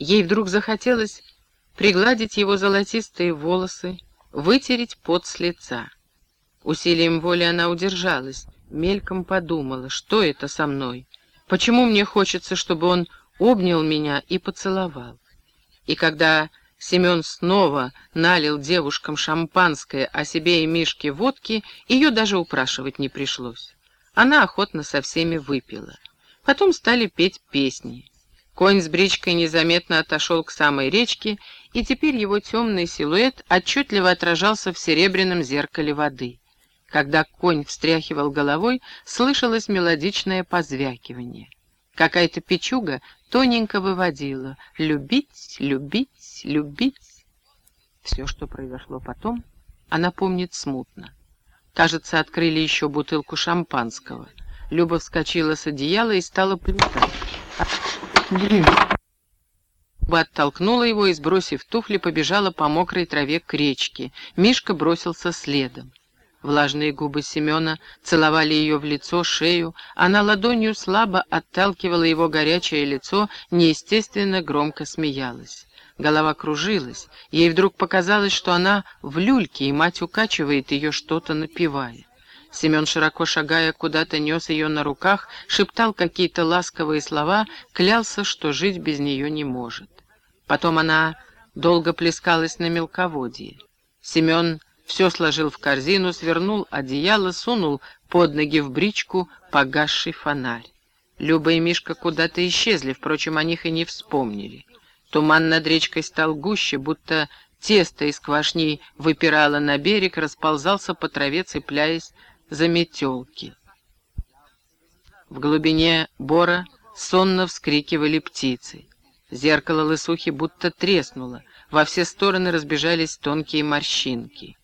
Ей вдруг захотелось пригладить его золотистые волосы, вытереть пот с лица. Усилием воли она удержалась, мельком подумала, что это со мной, почему мне хочется, чтобы он обнял меня и поцеловал. И когда Семен снова налил девушкам шампанское, а себе и Мишке водки, ее даже упрашивать не пришлось. Она охотно со всеми выпила. Потом стали петь песни. Конь с бричкой незаметно отошел к самой речке, и теперь его темный силуэт отчетливо отражался в серебряном зеркале воды. Когда конь встряхивал головой, слышалось мелодичное позвякивание. Какая-то печуга тоненько выводила «любить, любить, любить». Все, что произошло потом, она помнит смутно. Кажется, открыли еще бутылку шампанского. Люба вскочила с одеяла и стала плевать. Люба оттолкнула его и, сбросив туфли, побежала по мокрой траве к речке. Мишка бросился следом. Влажные губы Семена целовали ее в лицо, шею. Она ладонью слабо отталкивала его горячее лицо, неестественно громко смеялась. Голова кружилась. Ей вдруг показалось, что она в люльке, и мать укачивает ее, что-то напевая. Семен, широко шагая, куда-то нес ее на руках, шептал какие-то ласковые слова, клялся, что жить без нее не может. Потом она долго плескалась на мелководье. Семен все сложил в корзину, свернул одеяло, сунул под ноги в бричку погасший фонарь. Люба и Мишка куда-то исчезли, впрочем, о них и не вспомнили. Туман над речкой стал гуще, будто тесто из квашней выпирало на берег, расползался по траве, цепляясь за метелки. В глубине бора сонно вскрикивали птицы. Зеркало лысухи будто треснуло, во все стороны разбежались тонкие морщинки.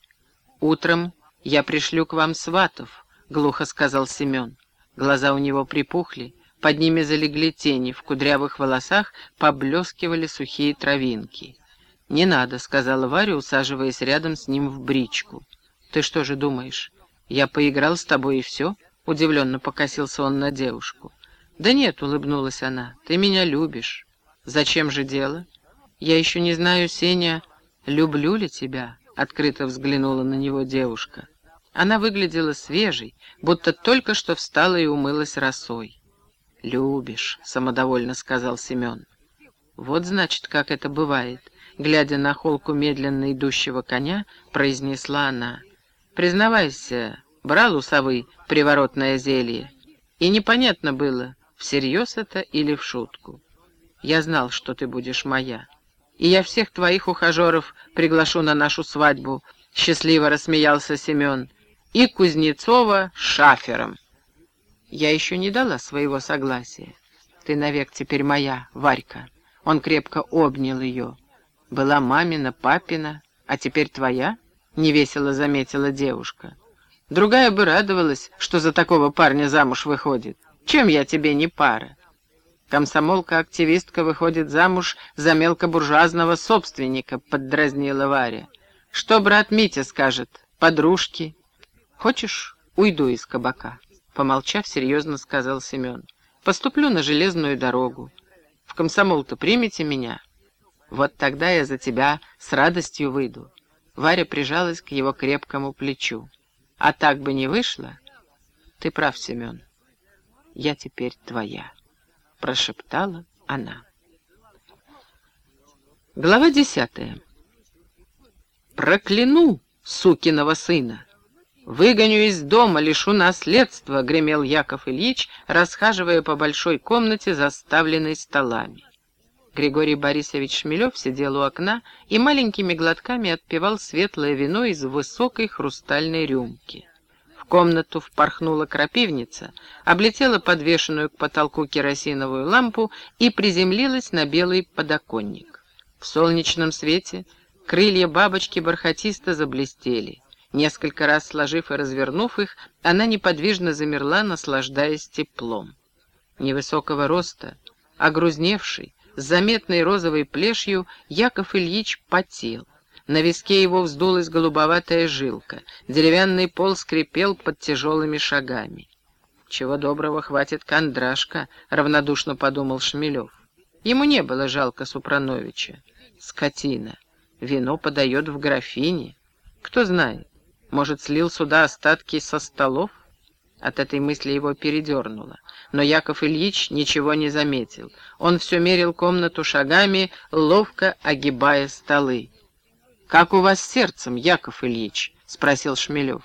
«Утром я пришлю к вам сватов», — глухо сказал Семен. Глаза у него припухли, под ними залегли тени, в кудрявых волосах поблескивали сухие травинки. «Не надо», — сказала Варя, усаживаясь рядом с ним в бричку. «Ты что же думаешь, я поиграл с тобой и все?» — удивленно покосился он на девушку. «Да нет», — улыбнулась она, — «ты меня любишь». «Зачем же дело?» «Я еще не знаю, Сеня, люблю ли тебя». — открыто взглянула на него девушка. Она выглядела свежей, будто только что встала и умылась росой. «Любишь», — самодовольно сказал Семен. «Вот, значит, как это бывает», — глядя на холку медленно идущего коня, произнесла она. «Признавайся, брал у совы приворотное зелье, и непонятно было, всерьез это или в шутку. Я знал, что ты будешь моя» и я всех твоих ухажеров приглашу на нашу свадьбу», — счастливо рассмеялся Семен, — «и Кузнецова шафером». «Я еще не дала своего согласия. Ты навек теперь моя, Варька». Он крепко обнял ее. «Была мамина, папина, а теперь твоя?» — невесело заметила девушка. «Другая бы радовалась, что за такого парня замуж выходит. Чем я тебе не пара?» Комсомолка-активистка выходит замуж за мелкобуржуазного собственника, поддразнила Варя. Что брат Митя скажет? Подружки? Хочешь, уйду из кабака? Помолчав, серьезно сказал Семен. Поступлю на железную дорогу. В комсомол-то примите меня. Вот тогда я за тебя с радостью выйду. Варя прижалась к его крепкому плечу. А так бы не вышло? Ты прав, Семен. Я теперь твоя. — прошептала она. Глава десятая. «Прокляну сукиного сына! Выгоню из дома, лишу наследства!» — гремел Яков Ильич, расхаживая по большой комнате, заставленной столами. Григорий Борисович Шмелев сидел у окна и маленькими глотками отпивал светлое вино из высокой хрустальной рюмки комнату впорхнула крапивница, облетела подвешенную к потолку керосиновую лампу и приземлилась на белый подоконник. В солнечном свете крылья бабочки бархатисто заблестели. Несколько раз сложив и развернув их, она неподвижно замерла, наслаждаясь теплом. Невысокого роста, огрузневший, заметной розовой плешью, Яков Ильич потел. На виске его вздулась голубоватая жилка. Деревянный пол скрипел под тяжелыми шагами. «Чего доброго хватит кондрашка», — равнодушно подумал Шмелев. Ему не было жалко Супрановича. Скотина. Вино подает в графине. Кто знает, может, слил сюда остатки со столов? От этой мысли его передернуло. Но Яков Ильич ничего не заметил. Он все мерил комнату шагами, ловко огибая столы. «Как у вас с сердцем, Яков Ильич?» — спросил Шмелев.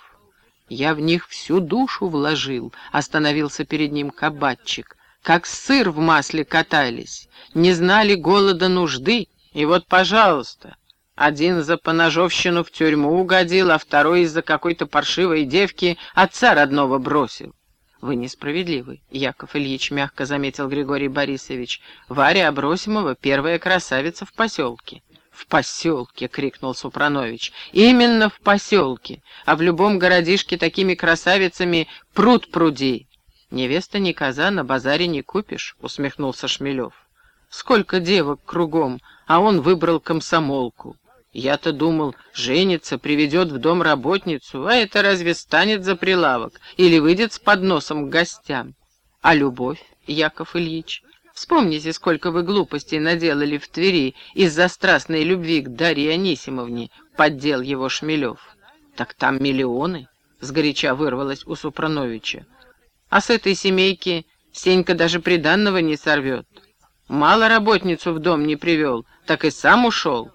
«Я в них всю душу вложил», — остановился перед ним кабачик. «Как сыр в масле катались, не знали голода нужды, и вот, пожалуйста, один за поножовщину в тюрьму угодил, а второй из-за какой-то паршивой девки отца родного бросил. «Вы несправедливы», — Яков Ильич мягко заметил Григорий Борисович. «Варя Абросимова — первая красавица в поселке». «В поселке!» — крикнул Супранович. «Именно в поселке! А в любом городишке такими красавицами пруд пруди!» «Невеста ни коза, на базаре не купишь», — усмехнулся Шмелев. «Сколько девок кругом, а он выбрал комсомолку. Я-то думал, женится, приведет в дом работницу, а это разве станет за прилавок или выйдет с подносом к гостям? А любовь, Яков Ильич?» Вспомните, сколько вы глупостей наделали в Твери из-за страстной любви к Дарье Анисимовне, поддел его Шмелев. Так там миллионы, сгоряча вырвалось у Супрановича. А с этой семейки Сенька даже приданного не сорвет. Мало работницу в дом не привел, так и сам ушел.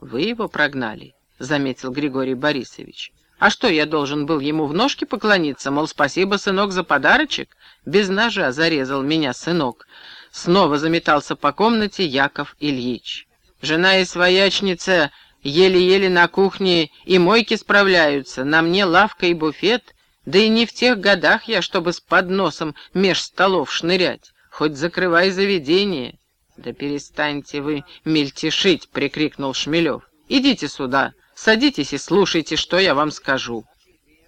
Вы его прогнали, заметил Григорий Борисович. А что, я должен был ему в ножки поклониться, мол, спасибо, сынок, за подарочек? Без ножа зарезал меня сынок. Снова заметался по комнате Яков Ильич. Жена и своячница еле-еле на кухне и мойки справляются, на мне лавка и буфет, да и не в тех годах я, чтобы с подносом меж столов шнырять, хоть закрывай заведение. «Да перестаньте вы мельтешить!» — прикрикнул Шмелев. «Идите сюда, садитесь и слушайте, что я вам скажу».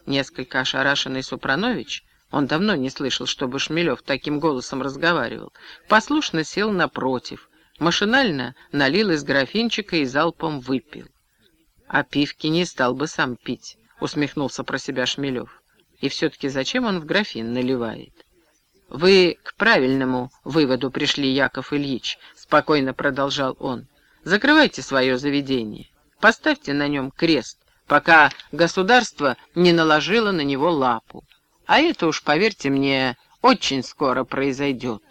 Несколько ошарашенный Супранович он давно не слышал, чтобы Шмелев таким голосом разговаривал. Послушно сел напротив, машинально налил из графинчика и залпом выпил. «А пивки не стал бы сам пить», — усмехнулся про себя Шмелев. «И все-таки зачем он в графин наливает?» «Вы к правильному выводу пришли, Яков Ильич», — спокойно продолжал он. «Закрывайте свое заведение, поставьте на нем крест, пока государство не наложило на него лапу. А это уж, поверьте мне, очень скоро произойдет.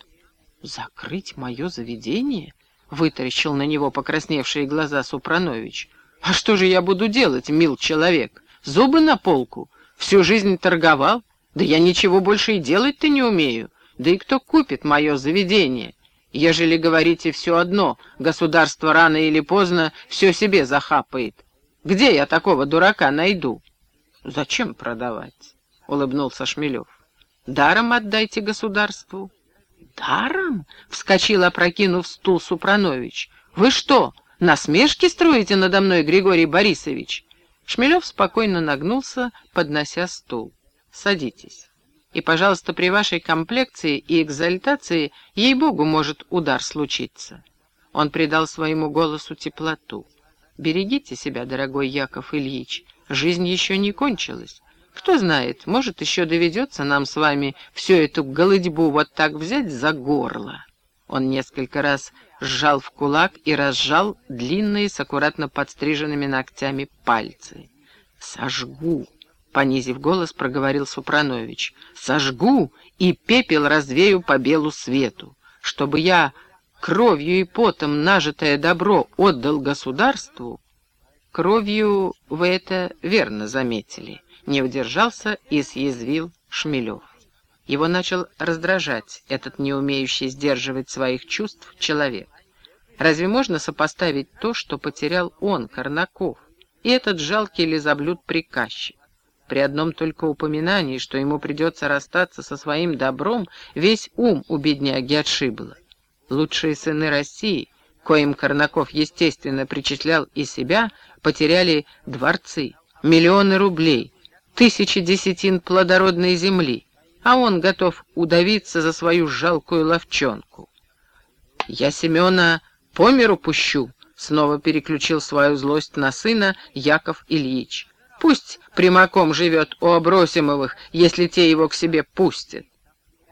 «Закрыть мое заведение?» — вытаращил на него покрасневшие глаза Супранович. «А что же я буду делать, мил человек? Зубы на полку? Всю жизнь торговал? Да я ничего больше и делать-то не умею. Да и кто купит мое заведение? Ежели говорите все одно, государство рано или поздно все себе захапает. Где я такого дурака найду? Зачем продавать? — улыбнулся Шмелев. «Даром отдайте государству». «Даром?» — вскочил, опрокинув стул Супранович. «Вы что, насмешки строите надо мной, Григорий Борисович?» Шмелев спокойно нагнулся, поднося стул. «Садитесь. И, пожалуйста, при вашей комплекции и экзальтации, ей-богу, может удар случиться». Он придал своему голосу теплоту. «Берегите себя, дорогой Яков Ильич, жизнь еще не кончилась. Кто знает, может, еще доведется нам с вами всю эту голыдьбу вот так взять за горло. Он несколько раз сжал в кулак и разжал длинные с аккуратно подстриженными ногтями пальцы. «Сожгу!» — понизив голос, проговорил Супранович. «Сожгу и пепел развею по белу свету, чтобы я кровью и потом нажитое добро отдал государству». Кровью вы это верно заметили не удержался и съязвил Шмелев. Его начал раздражать этот не умеющий сдерживать своих чувств человек. Разве можно сопоставить то, что потерял он, Корнаков, и этот жалкий лизоблюд-приказчик? При одном только упоминании, что ему придется расстаться со своим добром, весь ум у бедняги отшибло. Лучшие сыны России, коим Корнаков, естественно, причислял и себя, потеряли дворцы, миллионы рублей, тысячи десятин плодородной земли, а он готов удавиться за свою жалкую ловчонку. «Я Семена по миру пущу», — снова переключил свою злость на сына Яков Ильич. «Пусть прямаком живет у Абросимовых, если те его к себе пустят».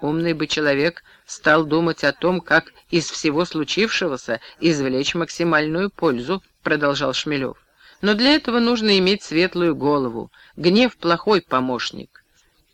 Умный бы человек стал думать о том, как из всего случившегося извлечь максимальную пользу, продолжал Шмелев. Но для этого нужно иметь светлую голову. Гнев — плохой помощник.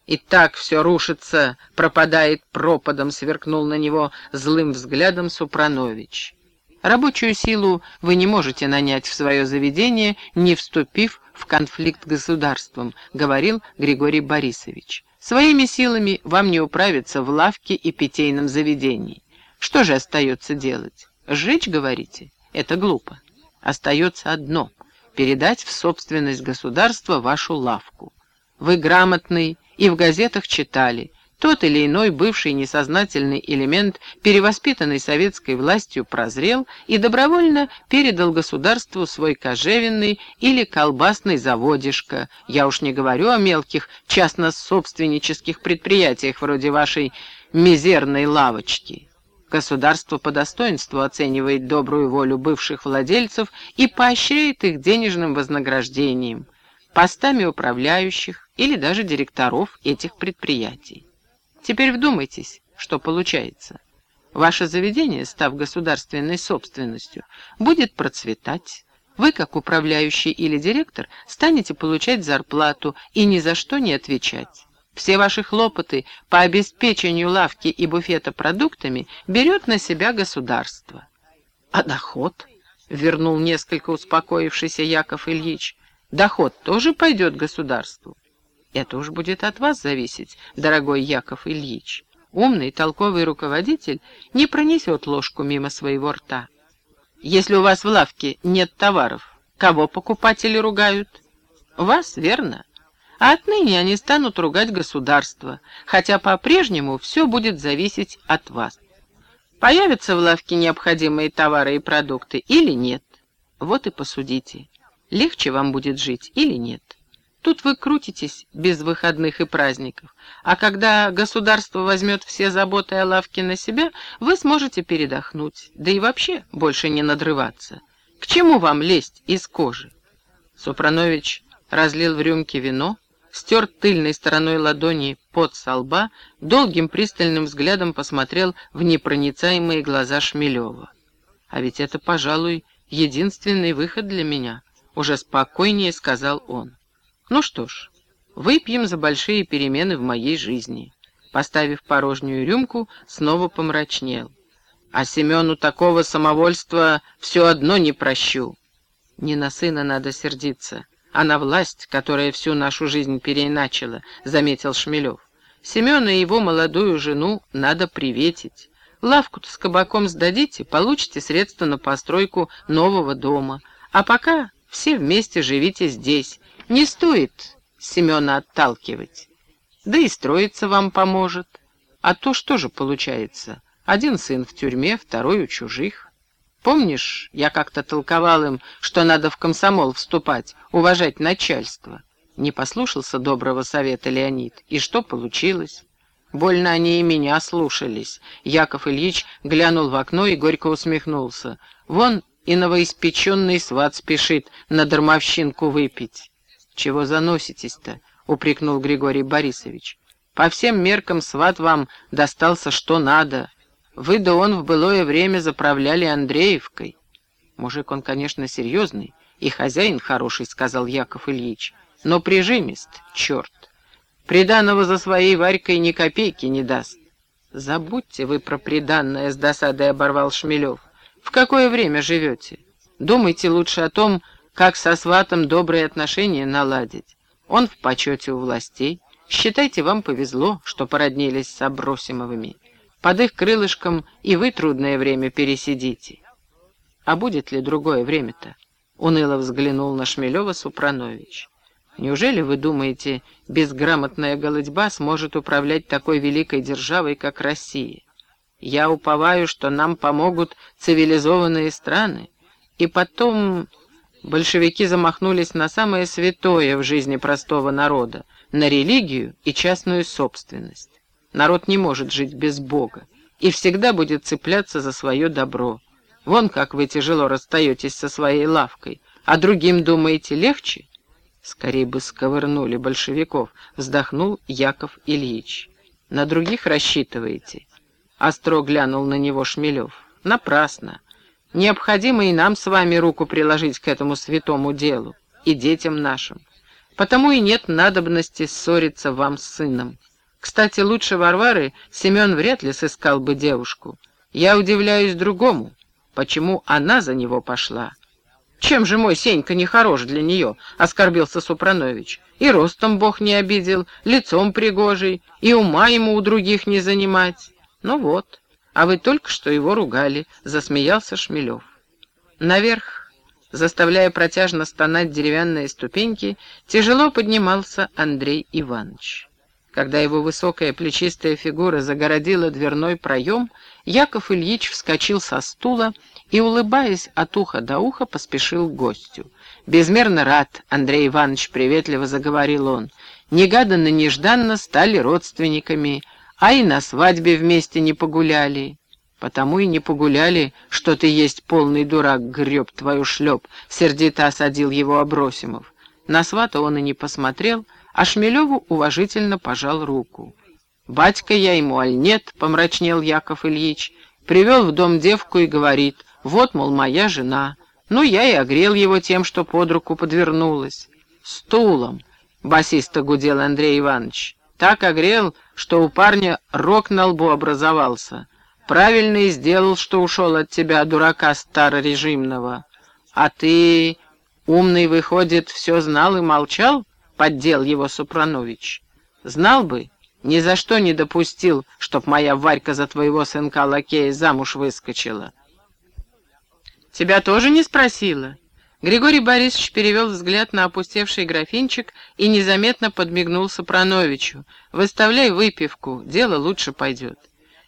И так все рушится, пропадает пропадом, сверкнул на него злым взглядом Супранович. Рабочую силу вы не можете нанять в свое заведение, не вступив в конфликт государством, говорил Григорий Борисович. Своими силами вам не управиться в лавке и питейном заведении. Что же остается делать? Сжечь, говорите? Это глупо. Остается одно — передать в собственность государства вашу лавку. Вы грамотный и в газетах читали, тот или иной бывший несознательный элемент, перевоспитанный советской властью, прозрел и добровольно передал государству свой кожевенный или колбасный заводишко. Я уж не говорю о мелких частно-собственнических предприятиях вроде вашей мизерной лавочки. Государство по достоинству оценивает добрую волю бывших владельцев и поощряет их денежным вознаграждением, постами управляющих или даже директоров этих предприятий. Теперь вдумайтесь, что получается. Ваше заведение, став государственной собственностью, будет процветать. Вы, как управляющий или директор, станете получать зарплату и ни за что не отвечать. Все ваши хлопоты по обеспечению лавки и буфета продуктами берет на себя государство. А доход? Вернул несколько успокоившийся Яков Ильич. Доход тоже пойдет государству. Это уж будет от вас зависеть, дорогой Яков Ильич. Умный, толковый руководитель не пронесет ложку мимо своего рта. Если у вас в лавке нет товаров, кого покупатели ругают? Вас, верно? А отныне они станут ругать государство, хотя по-прежнему все будет зависеть от вас. Появятся в лавке необходимые товары и продукты или нет? Вот и посудите, легче вам будет жить или нет. Тут вы крутитесь без выходных и праздников, а когда государство возьмет все заботы о лавке на себя, вы сможете передохнуть, да и вообще больше не надрываться. К чему вам лезть из кожи? Супранович разлил в рюмке вино, стер тыльной стороной ладони под со лба, долгим пристальным взглядом посмотрел в непроницаемые глаза Шмелева. «А ведь это, пожалуй, единственный выход для меня», — уже спокойнее сказал он. Ну что ж, выпьем за большие перемены в моей жизни. Поставив порожнюю рюмку, снова помрачнел. А Семену такого самовольства все одно не прощу. Не на сына надо сердиться, а на власть, которая всю нашу жизнь переиначила, заметил Шмелев. Семена и его молодую жену надо приветить. Лавку-то с кабаком сдадите, получите средства на постройку нового дома. А пока все вместе живите здесь, не стоит Семена отталкивать. Да и строиться вам поможет. А то что же получается? Один сын в тюрьме, второй у чужих. Помнишь, я как-то толковал им, что надо в комсомол вступать, уважать начальство. Не послушался доброго совета Леонид. И что получилось? Больно они и меня слушались. Яков Ильич глянул в окно и горько усмехнулся. Вон и новоиспеченный сват спешит на дармовщинку выпить. «Чего заноситесь-то?» — упрекнул Григорий Борисович. «По всем меркам сват вам достался что надо. Вы да он в былое время заправляли Андреевкой». «Мужик он, конечно, серьезный, и хозяин хороший», — сказал Яков Ильич, — «но прижимист, черт. Приданного за своей Варькой ни копейки не даст». «Забудьте вы про приданное», — с досадой оборвал Шмелев. «В какое время живете? Думайте лучше о том, как со сватом добрые отношения наладить. Он в почете у властей. Считайте, вам повезло, что породнились с Абросимовыми. Под их крылышком и вы трудное время пересидите. А будет ли другое время-то? Уныло взглянул на Шмелева Супранович. Неужели вы думаете, безграмотная голодьба сможет управлять такой великой державой, как Россия? Я уповаю, что нам помогут цивилизованные страны, и потом большевики замахнулись на самое святое в жизни простого народа, на религию и частную собственность. Народ не может жить без Бога и всегда будет цепляться за свое добро. Вон как вы тяжело расстаетесь со своей лавкой, а другим думаете легче? Скорее бы сковырнули большевиков, вздохнул Яков Ильич. На других рассчитываете? Остро глянул на него Шмелев. Напрасно. Необходимо и нам с вами руку приложить к этому святому делу, и детям нашим. Потому и нет надобности ссориться вам с сыном. Кстати, лучше Варвары Семен вряд ли сыскал бы девушку. Я удивляюсь другому, почему она за него пошла. «Чем же мой Сенька нехорош для нее?» — оскорбился Супранович. «И ростом Бог не обидел, лицом пригожий, и ума ему у других не занимать. Ну вот, а вы только что его ругали», — засмеялся Шмелев. Наверх, заставляя протяжно стонать деревянные ступеньки, тяжело поднимался Андрей Иванович. Когда его высокая плечистая фигура загородила дверной проем, Яков Ильич вскочил со стула и, улыбаясь от уха до уха, поспешил к гостю. «Безмерно рад, Андрей Иванович», — приветливо заговорил он. «Негаданно-нежданно стали родственниками, а и на свадьбе вместе не погуляли». «Потому и не погуляли, что ты есть полный дурак, греб твою шлеп», — сердито осадил его Абросимов. На свата он и не посмотрел, — а Шмелеву уважительно пожал руку. «Батька я ему, аль нет?» — помрачнел Яков Ильич. Привел в дом девку и говорит, «Вот, мол, моя жена». Ну, я и огрел его тем, что под руку подвернулась. «Стулом!» — басисто гудел Андрей Иванович. «Так огрел, что у парня рог на лбу образовался. Правильно и сделал, что ушел от тебя, дурака старорежимного. А ты, умный, выходит, все знал и молчал?» поддел его Супранович. «Знал бы, ни за что не допустил, чтоб моя Варька за твоего сынка-лакея замуж выскочила». «Тебя тоже не спросила?» Григорий Борисович перевел взгляд на опустевший графинчик и незаметно подмигнул Супрановичу. «Выставляй выпивку, дело лучше пойдет».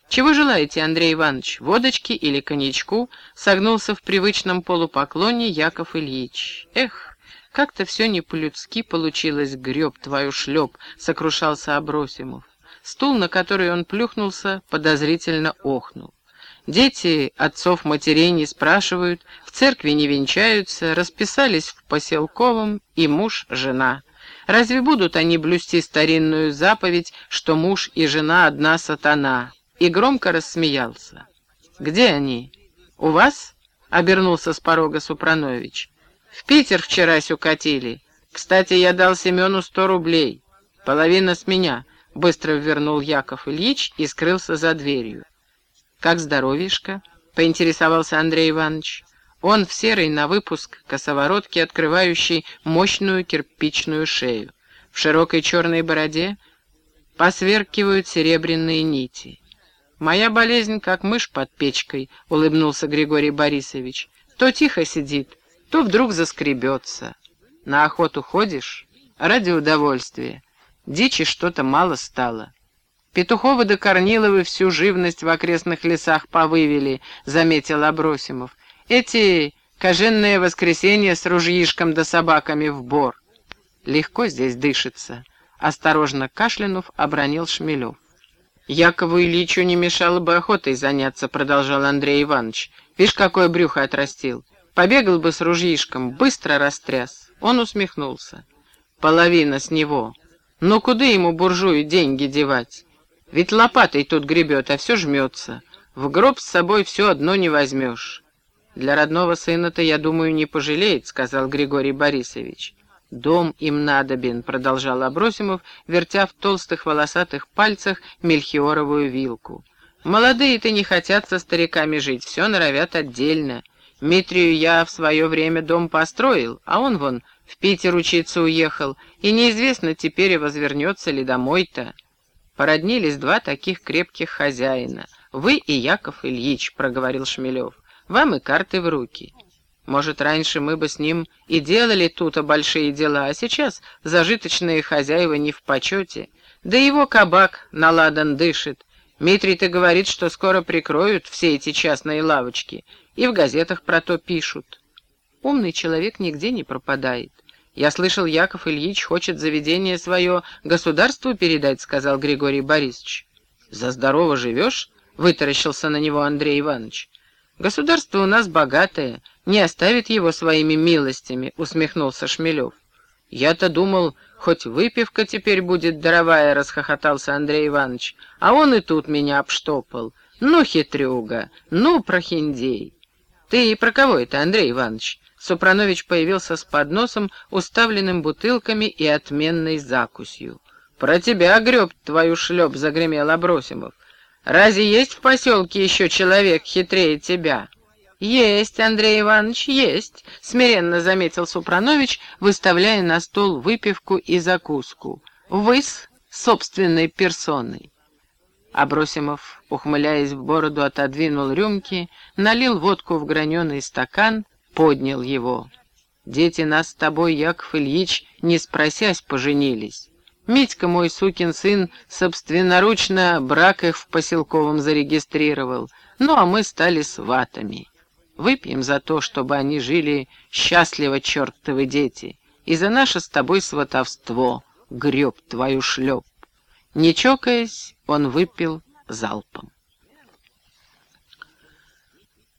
«Чего желаете, Андрей Иванович, водочки или коньячку?» Согнулся в привычном полупоклоне Яков Ильич. «Эх, как-то все не по-людски получилось, греб твою шлеп, сокрушался Абросимов. Стул, на который он плюхнулся, подозрительно охнул. Дети отцов-матерей не спрашивают, в церкви не венчаются, расписались в поселковом и муж-жена. Разве будут они блюсти старинную заповедь, что муж и жена одна сатана? И громко рассмеялся. «Где они? У вас?» — обернулся с порога Супранович. В Питер вчерась укатили. Кстати, я дал Семену сто рублей. Половина с меня, — быстро вернул Яков Ильич и скрылся за дверью. «Как здоровишко?» — поинтересовался Андрей Иванович. Он в серой на выпуск косоворотке, открывающей мощную кирпичную шею. В широкой черной бороде посверкивают серебряные нити. «Моя болезнь, как мышь под печкой», — улыбнулся Григорий Борисович. «То тихо сидит, то вдруг заскребется. На охоту ходишь? Ради удовольствия. Дичи что-то мало стало. Петуховы да Корниловы всю живность в окрестных лесах повывели, заметил Абросимов. Эти коженные воскресенья с ружьишком да собаками в бор. Легко здесь дышится. Осторожно кашлянув, обронил Шмелев. «Якову Ильичу не мешало бы охотой заняться», — продолжал Андрей Иванович. «Видишь, какое брюхо отрастил. Побегал бы с ружьишком, быстро растряс. Он усмехнулся. Половина с него. Но куда ему, буржую, деньги девать? Ведь лопатой тут гребет, а все жмется. В гроб с собой все одно не возьмешь. Для родного сына-то, я думаю, не пожалеет, сказал Григорий Борисович. «Дом им надобен», — продолжал Абросимов, вертя в толстых волосатых пальцах мельхиоровую вилку. «Молодые-то не хотят со стариками жить, все норовят отдельно. Митрию я в свое время дом построил, а он вон в Питер учиться уехал, и неизвестно теперь возвернется ли домой-то. Породнились два таких крепких хозяина. Вы и Яков Ильич, — проговорил Шмелев. Вам и карты в руки. Может, раньше мы бы с ним и делали тут большие дела, а сейчас зажиточные хозяева не в почете. Да его кабак наладан дышит. Митрий-то говорит, что скоро прикроют все эти частные лавочки, и в газетах про то пишут. Умный человек нигде не пропадает. Я слышал, Яков Ильич хочет заведение свое государству передать, сказал Григорий Борисович. За здорово живешь? Вытаращился на него Андрей Иванович. Государство у нас богатое, не оставит его своими милостями, усмехнулся Шмелев. Я-то думал, хоть выпивка теперь будет даровая, расхохотался Андрей Иванович, а он и тут меня обштопал. Ну, хитрюга, ну, прохиндей. Ты про кого это, Андрей Иванович? Супранович появился с подносом, уставленным бутылками и отменной закусью. «Про тебя, греб, твою шлеп!» — загремел Абросимов. «Разве есть в поселке еще человек хитрее тебя?» «Есть, Андрей Иванович, есть», — смиренно заметил Супранович, выставляя на стол выпивку и закуску. «Вы с собственной персоной». Абросимов, ухмыляясь в бороду, отодвинул рюмки, налил водку в граненый стакан, поднял его. «Дети нас с тобой, Яков Ильич, не спросясь, поженились. Митька, мой сукин сын, собственноручно брак их в поселковом зарегистрировал, ну а мы стали сватами». Выпьем за то, чтобы они жили счастливо, чертовы дети, и за наше с тобой сватовство, греб твою шлеп. Не чокаясь, он выпил залпом.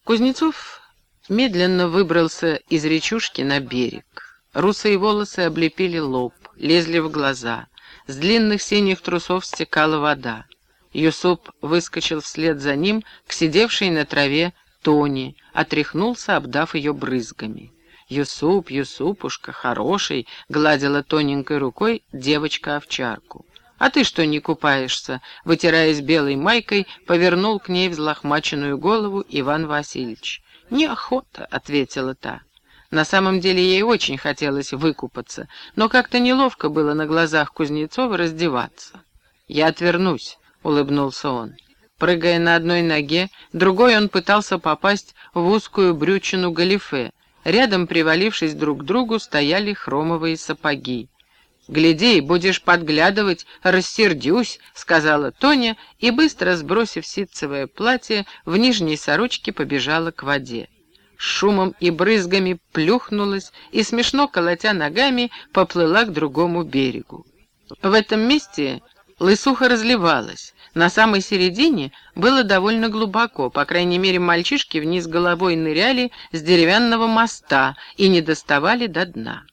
Кузнецов медленно выбрался из речушки на берег. Русые волосы облепили лоб, лезли в глаза. С длинных синих трусов стекала вода. Юсуп выскочил вслед за ним к сидевшей на траве Тони, отряхнулся, обдав ее брызгами. «Юсуп, Юсупушка, хороший!» — гладила тоненькой рукой девочка-овчарку. «А ты что не купаешься?» — вытираясь белой майкой, повернул к ней взлохмаченную голову Иван Васильевич. «Неохота», — ответила та. На самом деле ей очень хотелось выкупаться, но как-то неловко было на глазах Кузнецова раздеваться. «Я отвернусь», — улыбнулся он. Прыгая на одной ноге, другой он пытался попасть в узкую брючину галифе. Рядом, привалившись друг к другу, стояли хромовые сапоги. «Гляди, будешь подглядывать, рассердюсь», — сказала Тоня, и, быстро сбросив ситцевое платье, в нижней сорочке побежала к воде. Шумом и брызгами плюхнулась и, смешно колотя ногами, поплыла к другому берегу. В этом месте лысуха разливалась. На самой середине было довольно глубоко, по крайней мере мальчишки вниз головой ныряли с деревянного моста и не доставали до дна.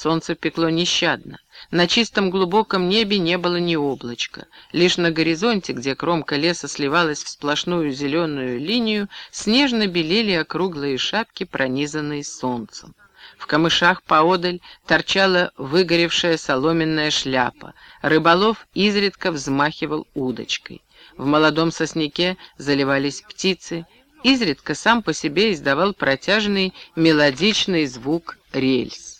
Солнце пекло нещадно. На чистом глубоком небе не было ни облачка. Лишь на горизонте, где кромка леса сливалась в сплошную зеленую линию, снежно белели округлые шапки, пронизанные солнцем. В камышах поодаль торчала выгоревшая соломенная шляпа. Рыболов изредка взмахивал удочкой. В молодом сосняке заливались птицы. Изредка сам по себе издавал протяжный мелодичный звук рельс.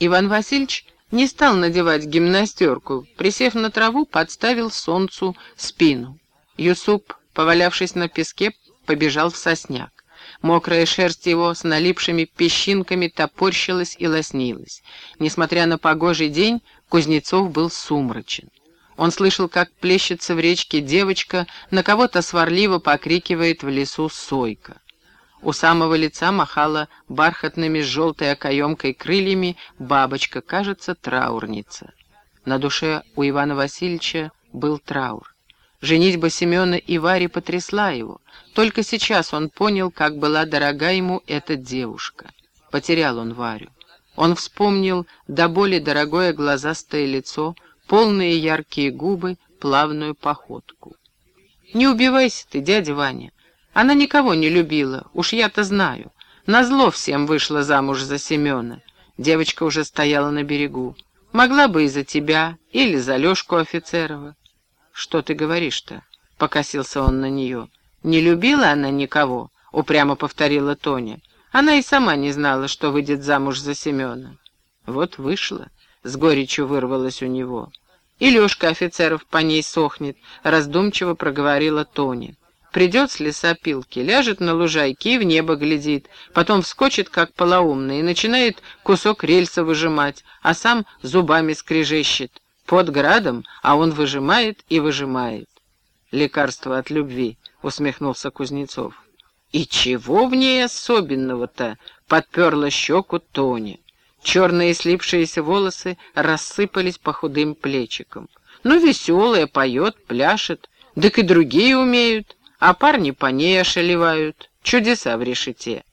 Иван Васильевич не стал надевать гимнастерку, присев на траву, подставил солнцу спину. Юсуп, повалявшись на песке, побежал в сосняк. Мокрая шерсть его с налипшими песчинками топорщилась и лоснилась. Несмотря на погожий день, Кузнецов был сумрачен. Он слышал, как плещется в речке девочка, на кого-то сварливо покрикивает в лесу сойка. У самого лица махала бархатными с желтой окоемкой крыльями бабочка, кажется, траурница. На душе у Ивана Васильевича был траур. Женитьба Семена и Вари потрясла его. Только сейчас он понял, как была дорога ему эта девушка. Потерял он Варю. Он вспомнил до боли дорогое глазастое лицо, полные яркие губы, плавную походку. «Не убивайся ты, дядя Ваня. Она никого не любила, уж я-то знаю. Назло всем вышла замуж за Семена. Девочка уже стояла на берегу. Могла бы и за тебя, или за Лешку Офицерова. «Что ты говоришь-то?» — покосился он на нее. «Не любила она никого?» — упрямо повторила Тоня. Она и сама не знала, что выйдет замуж за Семена. Вот вышла, с горечью вырвалась у него. И Лешка офицеров по ней сохнет, раздумчиво проговорила Тоня. Придет с лесопилки, ляжет на лужайке и в небо глядит, потом вскочит, как полоумный, и начинает кусок рельса выжимать, а сам зубами скрежещет под градом, а он выжимает и выжимает. Лекарство от любви, усмехнулся Кузнецов. И чего в ней особенного-то? Подперла щеку Тони. Черные слипшиеся волосы рассыпались по худым плечикам. Ну, веселая, поет, пляшет, так и другие умеют, а парни по ней ошелевают. Чудеса в решете.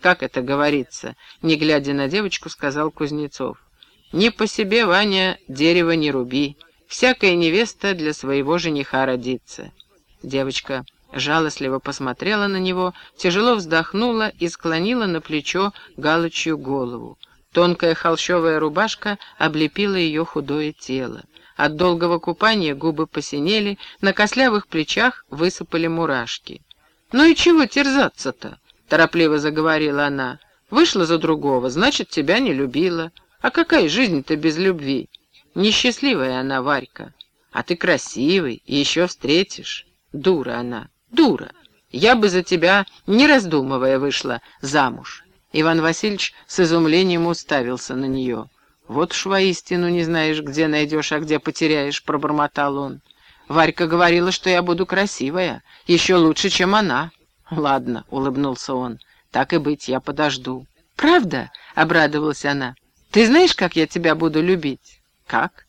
Как это говорится, не глядя на девочку, сказал Кузнецов. Не по себе, Ваня, дерево не руби. Всякая невеста для своего жениха родится. Девочка жалостливо посмотрела на него, тяжело вздохнула и склонила на плечо галочью голову. Тонкая холщовая рубашка облепила ее худое тело. От долгого купания губы посинели, на кослявых плечах высыпали мурашки. «Ну и чего терзаться-то?» — торопливо заговорила она. «Вышла за другого, значит, тебя не любила. А какая жизнь-то без любви? Несчастливая она, Варька. А ты красивый, и еще встретишь. Дура она, дура. Я бы за тебя, не раздумывая, вышла замуж». Иван Васильевич с изумлением уставился на нее. «Вот уж воистину не знаешь, где найдешь, а где потеряешь», — пробормотал он. «Варька говорила, что я буду красивая, еще лучше, чем она». «Ладно», — улыбнулся он, — «так и быть, я подожду». «Правда?» — обрадовалась она. «Ты знаешь, как я тебя буду любить?» «Как?»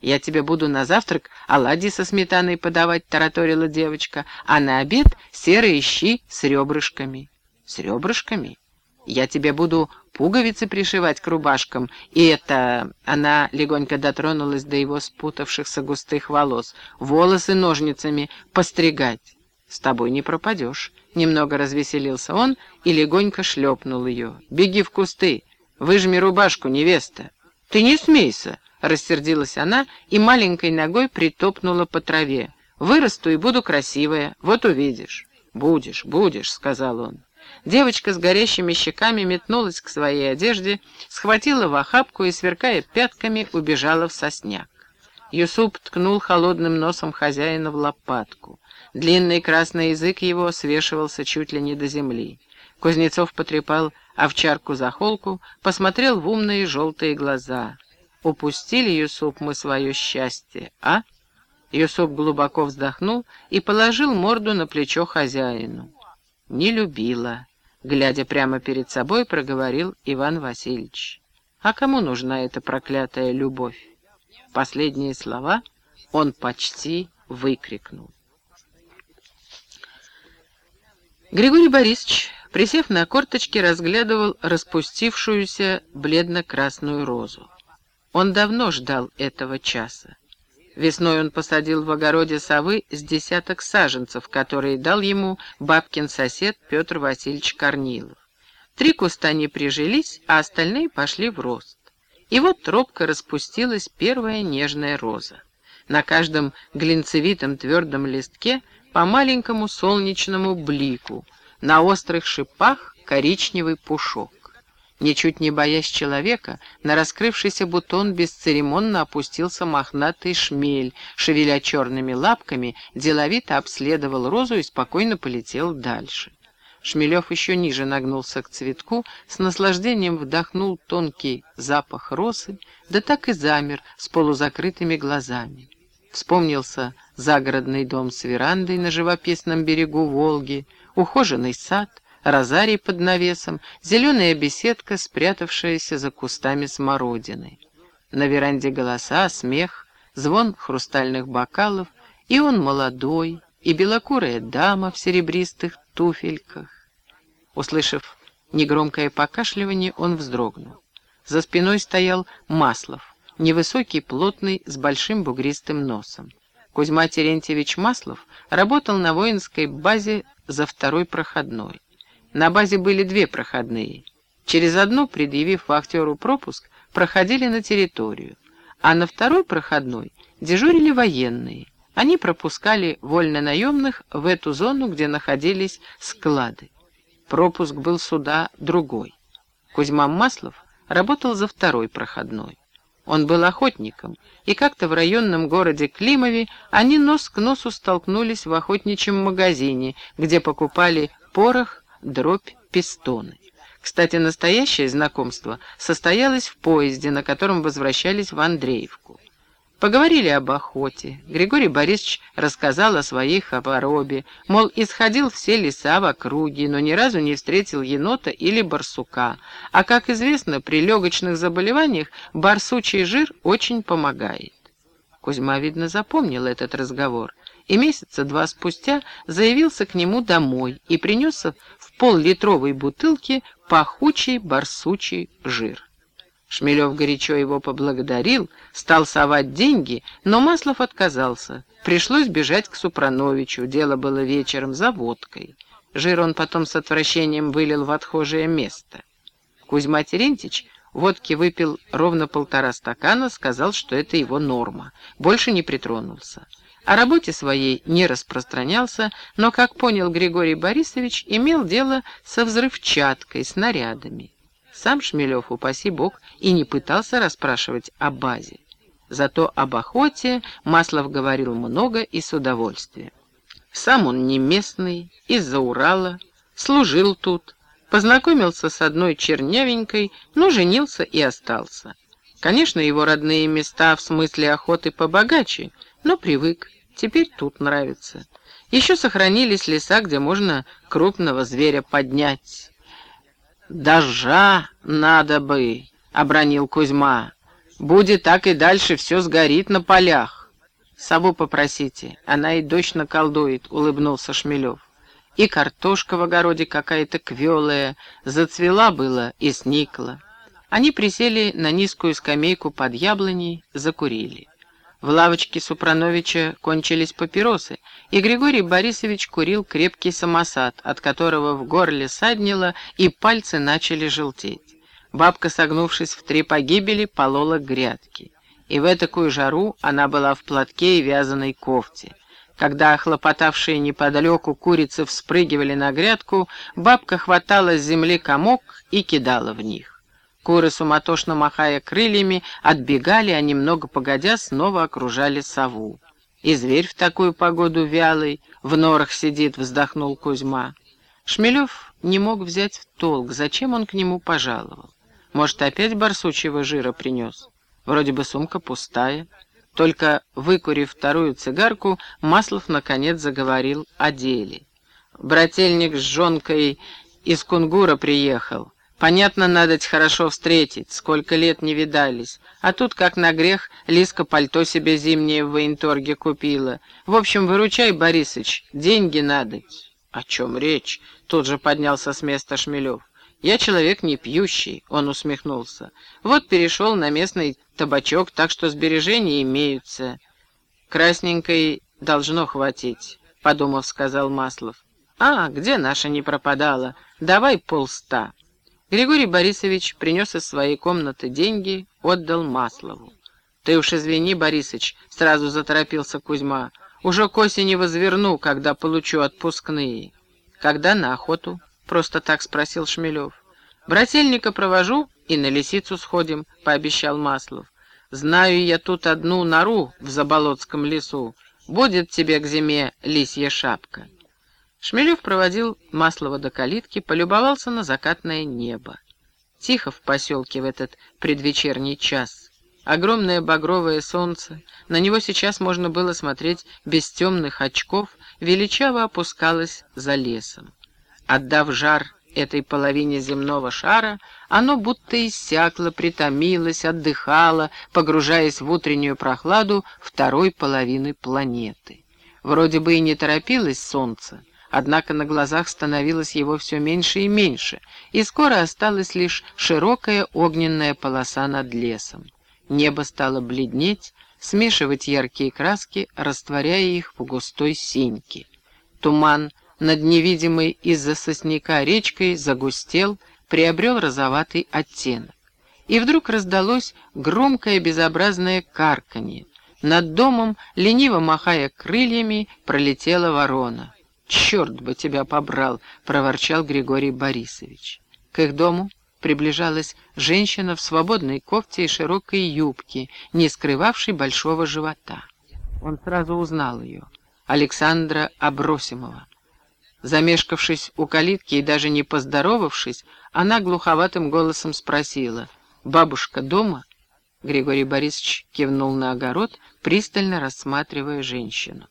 «Я тебе буду на завтрак оладьи со сметаной подавать», — тараторила девочка, «а на обед серые щи с ребрышками». «С ребрышками?» Я тебе буду пуговицы пришивать к рубашкам, и это...» Она легонько дотронулась до его спутавшихся густых волос. «Волосы ножницами постригать. С тобой не пропадешь». Немного развеселился он и легонько шлепнул ее. «Беги в кусты, выжми рубашку, невеста». «Ты не смейся», — рассердилась она и маленькой ногой притопнула по траве. «Вырасту и буду красивая, вот увидишь». «Будешь, будешь», — сказал он. Девочка с горящими щеками метнулась к своей одежде, схватила в охапку и, сверкая пятками, убежала в сосняк. Юсуп ткнул холодным носом хозяина в лопатку. Длинный красный язык его свешивался чуть ли не до земли. Кузнецов потрепал овчарку за холку, посмотрел в умные желтые глаза. «Упустили, Юсуп, мы свое счастье, а?» Юсуп глубоко вздохнул и положил морду на плечо хозяину не любила», — глядя прямо перед собой, проговорил Иван Васильевич. «А кому нужна эта проклятая любовь?» Последние слова он почти выкрикнул. Григорий Борисович, присев на корточки, разглядывал распустившуюся бледно-красную розу. Он давно ждал этого часа. Весной он посадил в огороде совы с десяток саженцев, которые дал ему бабкин сосед Петр Васильевич Корнилов. Три куста не прижились, а остальные пошли в рост. И вот робко распустилась первая нежная роза. На каждом глинцевитом твердом листке по маленькому солнечному блику, на острых шипах коричневый пушок. Ничуть не боясь человека, на раскрывшийся бутон бесцеремонно опустился мохнатый шмель, шевеля черными лапками, деловито обследовал розу и спокойно полетел дальше. Шмелев еще ниже нагнулся к цветку, с наслаждением вдохнул тонкий запах росы, да так и замер с полузакрытыми глазами. Вспомнился загородный дом с верандой на живописном берегу Волги, ухоженный сад, розарий под навесом, зеленая беседка, спрятавшаяся за кустами смородины. На веранде голоса, смех, звон хрустальных бокалов, и он молодой, и белокурая дама в серебристых туфельках. Услышав негромкое покашливание, он вздрогнул. За спиной стоял Маслов, невысокий, плотный, с большим бугристым носом. Кузьма Терентьевич Маслов работал на воинской базе за второй проходной. На базе были две проходные. Через одну, предъявив вахтеру пропуск, проходили на территорию, а на второй проходной дежурили военные. Они пропускали вольнонаемных в эту зону, где находились склады. Пропуск был сюда другой. Кузьма Маслов работал за второй проходной. Он был охотником, и как-то в районном городе Климове они нос к носу столкнулись в охотничьем магазине, где покупали порох, дробь, пистоны. Кстати, настоящее знакомство состоялось в поезде, на котором возвращались в Андреевку. Поговорили об охоте. Григорий Борисович рассказал о своих оборобе, мол, исходил все леса в округе, но ни разу не встретил енота или барсука. А, как известно, при легочных заболеваниях барсучий жир очень помогает. Кузьма, видно, запомнил этот разговор и месяца два спустя заявился к нему домой и принес пол-литровой бутылке пахучий барсучий жир. Шмелев горячо его поблагодарил, стал совать деньги, но Маслов отказался. Пришлось бежать к Супрановичу, дело было вечером за водкой. Жир он потом с отвращением вылил в отхожее место. Кузьма Терентьевич водки выпил ровно полтора стакана, сказал, что это его норма. Больше не притронулся. О работе своей не распространялся, но, как понял Григорий Борисович, имел дело со взрывчаткой, снарядами. Сам Шмелев, упаси бог, и не пытался расспрашивать о базе. Зато об охоте Маслов говорил много и с удовольствием. Сам он не местный, из-за Урала, служил тут, познакомился с одной чернявенькой, но женился и остался. Конечно, его родные места в смысле охоты побогаче, но привык, теперь тут нравится. Еще сохранились леса, где можно крупного зверя поднять. «Дожжа надо бы», — обронил Кузьма. «Будет так и дальше, все сгорит на полях». «Сабу попросите, она и дочь наколдует», — улыбнулся Шмелев. И картошка в огороде какая-то квелая, зацвела было и сникла. Они присели на низкую скамейку под яблоней, закурили. В лавочке Супрановича кончились папиросы, и Григорий Борисович курил крепкий самосад, от которого в горле саднило, и пальцы начали желтеть. Бабка, согнувшись в три погибели, полола грядки. И в этакую жару она была в платке и вязаной кофте. Когда хлопотавшие неподалеку курицы вспрыгивали на грядку, бабка хватала с земли комок и кидала в них. Куры, суматошно махая крыльями, отбегали, а немного погодя снова окружали сову. «И зверь в такую погоду вялый, в норах сидит», — вздохнул Кузьма. Шмелев не мог взять в толк, зачем он к нему пожаловал. Может, опять барсучьего жира принес? Вроде бы сумка пустая. Только выкурив вторую цигарку, Маслов наконец заговорил о деле. Брательник с жонкой из Кунгура приехал. Понятно, надо хорошо встретить, сколько лет не видались. А тут, как на грех, Лиска пальто себе зимнее в военторге купила. В общем, выручай, Борисыч, деньги надо. О чем речь? Тут же поднялся с места Шмелев. Я человек не пьющий, он усмехнулся. Вот перешел на местный табачок, так что сбережения имеются. Красненькой должно хватить, подумав, сказал Маслов. А, где наша не пропадала? Давай полста. Григорий Борисович принес из своей комнаты деньги, отдал Маслову. «Ты уж извини, Борисыч», — сразу заторопился Кузьма. «Уже к осени возверну, когда получу отпускные». «Когда на охоту?» — просто так спросил Шмелев. «Брательника провожу и на лисицу сходим», — пообещал Маслов. «Знаю я тут одну нору в Заболотском лесу. Будет тебе к зиме лисья шапка». Шмелев проводил Маслова до калитки, полюбовался на закатное небо. Тихо в поселке в этот предвечерний час. Огромное багровое солнце, на него сейчас можно было смотреть без темных очков, величаво опускалось за лесом. Отдав жар этой половине земного шара, оно будто иссякло, притомилось, отдыхало, погружаясь в утреннюю прохладу второй половины планеты. Вроде бы и не торопилось солнце, Однако на глазах становилось его все меньше и меньше, и скоро осталась лишь широкая огненная полоса над лесом. Небо стало бледнеть, смешивать яркие краски, растворяя их в густой синьке. Туман над невидимой из-за сосняка речкой загустел, приобрел розоватый оттенок. И вдруг раздалось громкое безобразное карканье. Над домом, лениво махая крыльями, пролетела ворона. «Черт бы тебя побрал!» — проворчал Григорий Борисович. К их дому приближалась женщина в свободной кофте и широкой юбке, не скрывавшей большого живота. Он сразу узнал ее. Александра Абросимова. Замешкавшись у калитки и даже не поздоровавшись, она глуховатым голосом спросила, «Бабушка дома?» Григорий Борисович кивнул на огород, пристально рассматривая женщину.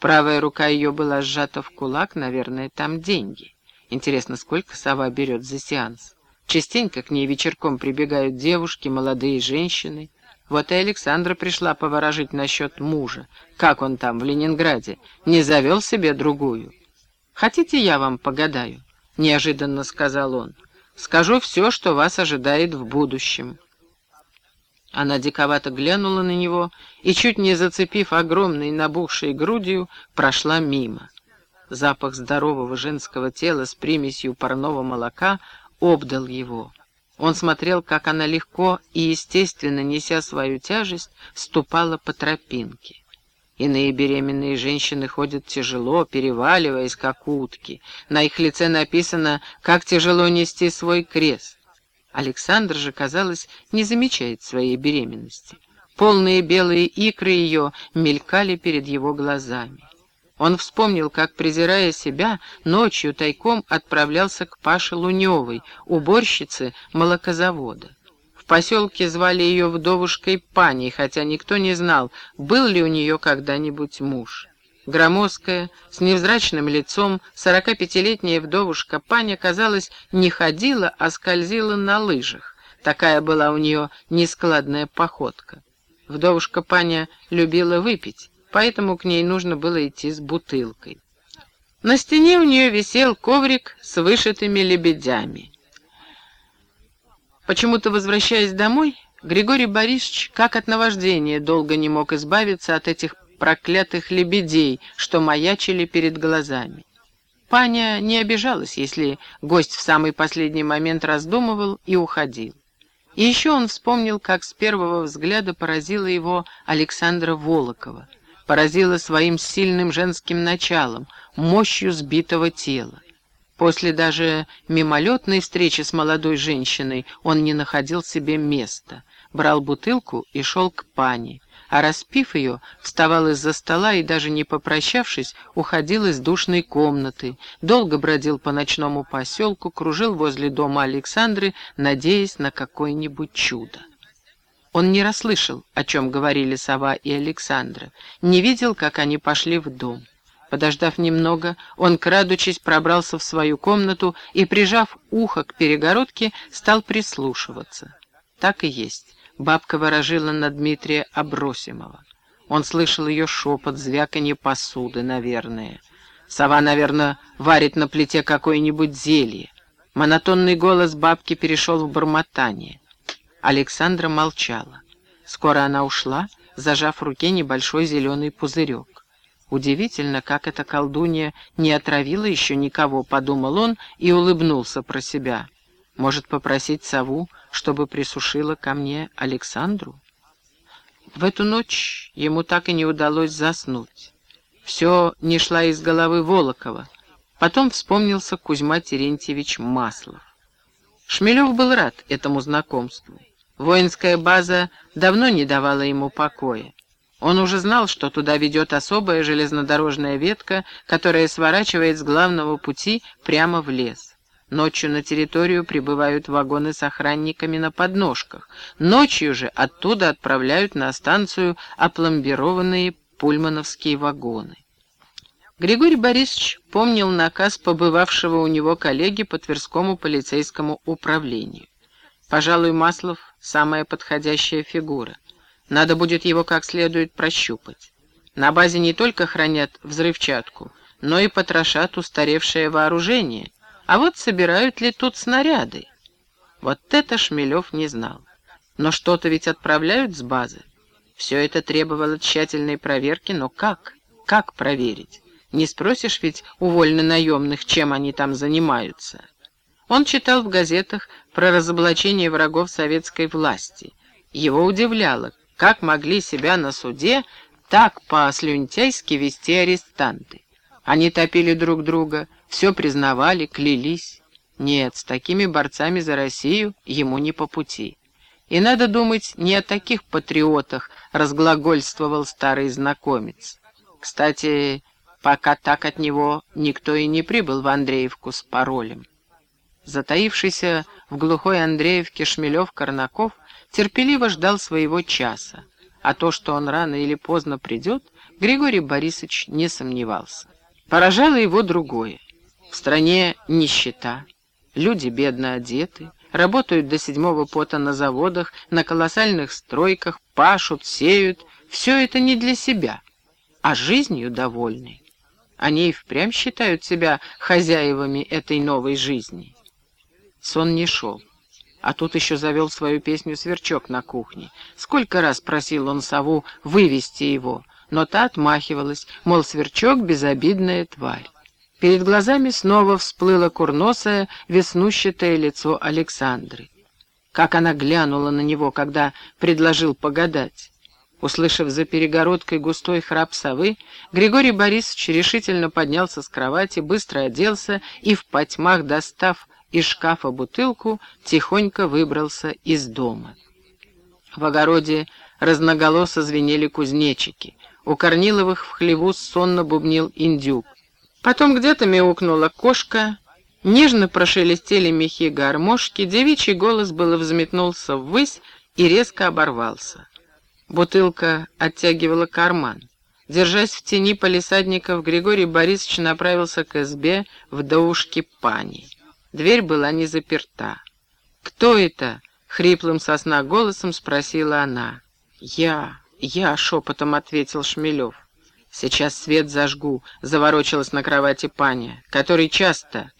Правая рука ее была сжата в кулак, наверное, там деньги. Интересно, сколько сова берет за сеанс? Частенько к ней вечерком прибегают девушки, молодые женщины. Вот и Александра пришла поворожить насчет мужа. Как он там, в Ленинграде? Не завел себе другую? «Хотите, я вам погадаю?» — неожиданно сказал он. «Скажу все, что вас ожидает в будущем». Она диковато глянула на него и, чуть не зацепив огромной набухшей грудью, прошла мимо. Запах здорового женского тела с примесью парного молока обдал его. Он смотрел, как она легко и естественно, неся свою тяжесть, ступала по тропинке. Иные беременные женщины ходят тяжело, переваливаясь, как утки. На их лице написано, как тяжело нести свой крест. Александр же, казалось, не замечает своей беременности. Полные белые икры ее мелькали перед его глазами. Он вспомнил, как, презирая себя, ночью тайком отправлялся к Паше Луневой, уборщице молокозавода. В поселке звали ее вдовушкой Паней, хотя никто не знал, был ли у нее когда-нибудь муж. Громоздкая, с невзрачным лицом, сорокапятилетняя вдовушка Паня, казалось, не ходила, а скользила на лыжах. Такая была у нее нескладная походка. Вдовушка Паня любила выпить, поэтому к ней нужно было идти с бутылкой. На стене у нее висел коврик с вышитыми лебедями. Почему-то, возвращаясь домой, Григорий Борисович, как от наваждения, долго не мог избавиться от этих проклятых лебедей, что маячили перед глазами. Паня не обижалась, если гость в самый последний момент раздумывал и уходил. И еще он вспомнил, как с первого взгляда поразила его Александра Волокова, поразила своим сильным женским началом, мощью сбитого тела. После даже мимолетной встречи с молодой женщиной он не находил себе места. Брал бутылку и шел к пане, а распив ее, вставал из-за стола и, даже не попрощавшись, уходил из душной комнаты, долго бродил по ночному поселку, кружил возле дома Александры, надеясь на какое-нибудь чудо. Он не расслышал, о чем говорили Сова и Александра, не видел, как они пошли в дом. Подождав немного, он, крадучись, пробрался в свою комнату и, прижав ухо к перегородке, стал прислушиваться. Так и есть. Бабка ворожила на Дмитрия Абросимова. Он слышал ее шепот, звяканье посуды, наверное. Сова, наверное, варит на плите какое-нибудь зелье. Монотонный голос бабки перешел в бормотание. Александра молчала. Скоро она ушла, зажав в руке небольшой зеленый пузырек. Удивительно, как эта колдунья не отравила еще никого, подумал он и улыбнулся про себя. Может попросить сову, чтобы присушила ко мне Александру? В эту ночь ему так и не удалось заснуть. Все не шла из головы Волокова. Потом вспомнился Кузьма Терентьевич Маслов. Шмелев был рад этому знакомству. Воинская база давно не давала ему покоя. Он уже знал, что туда ведет особая железнодорожная ветка, которая сворачивает с главного пути прямо в лес. Ночью на территорию прибывают вагоны с охранниками на подножках. Ночью же оттуда отправляют на станцию опломбированные пульмановские вагоны. Григорий Борисович помнил наказ побывавшего у него коллеги по Тверскому полицейскому управлению. Пожалуй, Маслов — самая подходящая фигура. Надо будет его как следует прощупать. На базе не только хранят взрывчатку, но и потрошат устаревшее вооружение. А вот собирают ли тут снаряды? Вот это Шмелев не знал. Но что-то ведь отправляют с базы. Все это требовало тщательной проверки, но как? Как проверить? Не спросишь ведь у вольно-наемных, чем они там занимаются. Он читал в газетах про разоблачение врагов советской власти. Его удивляло, как могли себя на суде так по-слюнтяйски вести арестанты? Они топили друг друга, все признавали, клялись. Нет, с такими борцами за Россию ему не по пути. И надо думать, не о таких патриотах разглагольствовал старый знакомец. Кстати, пока так от него никто и не прибыл в Андреевку с паролем. Затаившийся в глухой Андреевке Шмелев-Корнаков терпеливо ждал своего часа, а то, что он рано или поздно придет, Григорий Борисович не сомневался. Поражало его другое. В стране нищета, люди бедно одеты, работают до седьмого пота на заводах, на колоссальных стройках, пашут, сеют. Все это не для себя, а жизнью довольны. Они и впрямь считают себя хозяевами этой новой жизни. Сон не шел. А тут еще завел свою песню «Сверчок» на кухне. Сколько раз просил он сову вывести его, но та отмахивалась, мол, сверчок — безобидная тварь. Перед глазами снова всплыло курносое, веснущатое лицо Александры. Как она глянула на него, когда предложил погадать. Услышав за перегородкой густой храп совы, Григорий Борисович решительно поднялся с кровати, быстро оделся и, в потьмах достав из шкафа бутылку, тихонько выбрался из дома. В огороде разноголосо звенели кузнечики. У Корниловых в хлеву сонно бубнил индюк. Потом где-то мяукнула кошка, нежно прошелестели мехи гармошки, девичий голос было взметнулся ввысь и резко оборвался. Бутылка оттягивала карман. Держась в тени полисадников, Григорий Борисович направился к избе в доушке пани. Дверь была не заперта. «Кто это?» — хриплым сосна голосом спросила она. «Я, я», — шепотом ответил Шмелев. «Сейчас свет зажгу», — заворочилась на кровати паня. «Который часто?»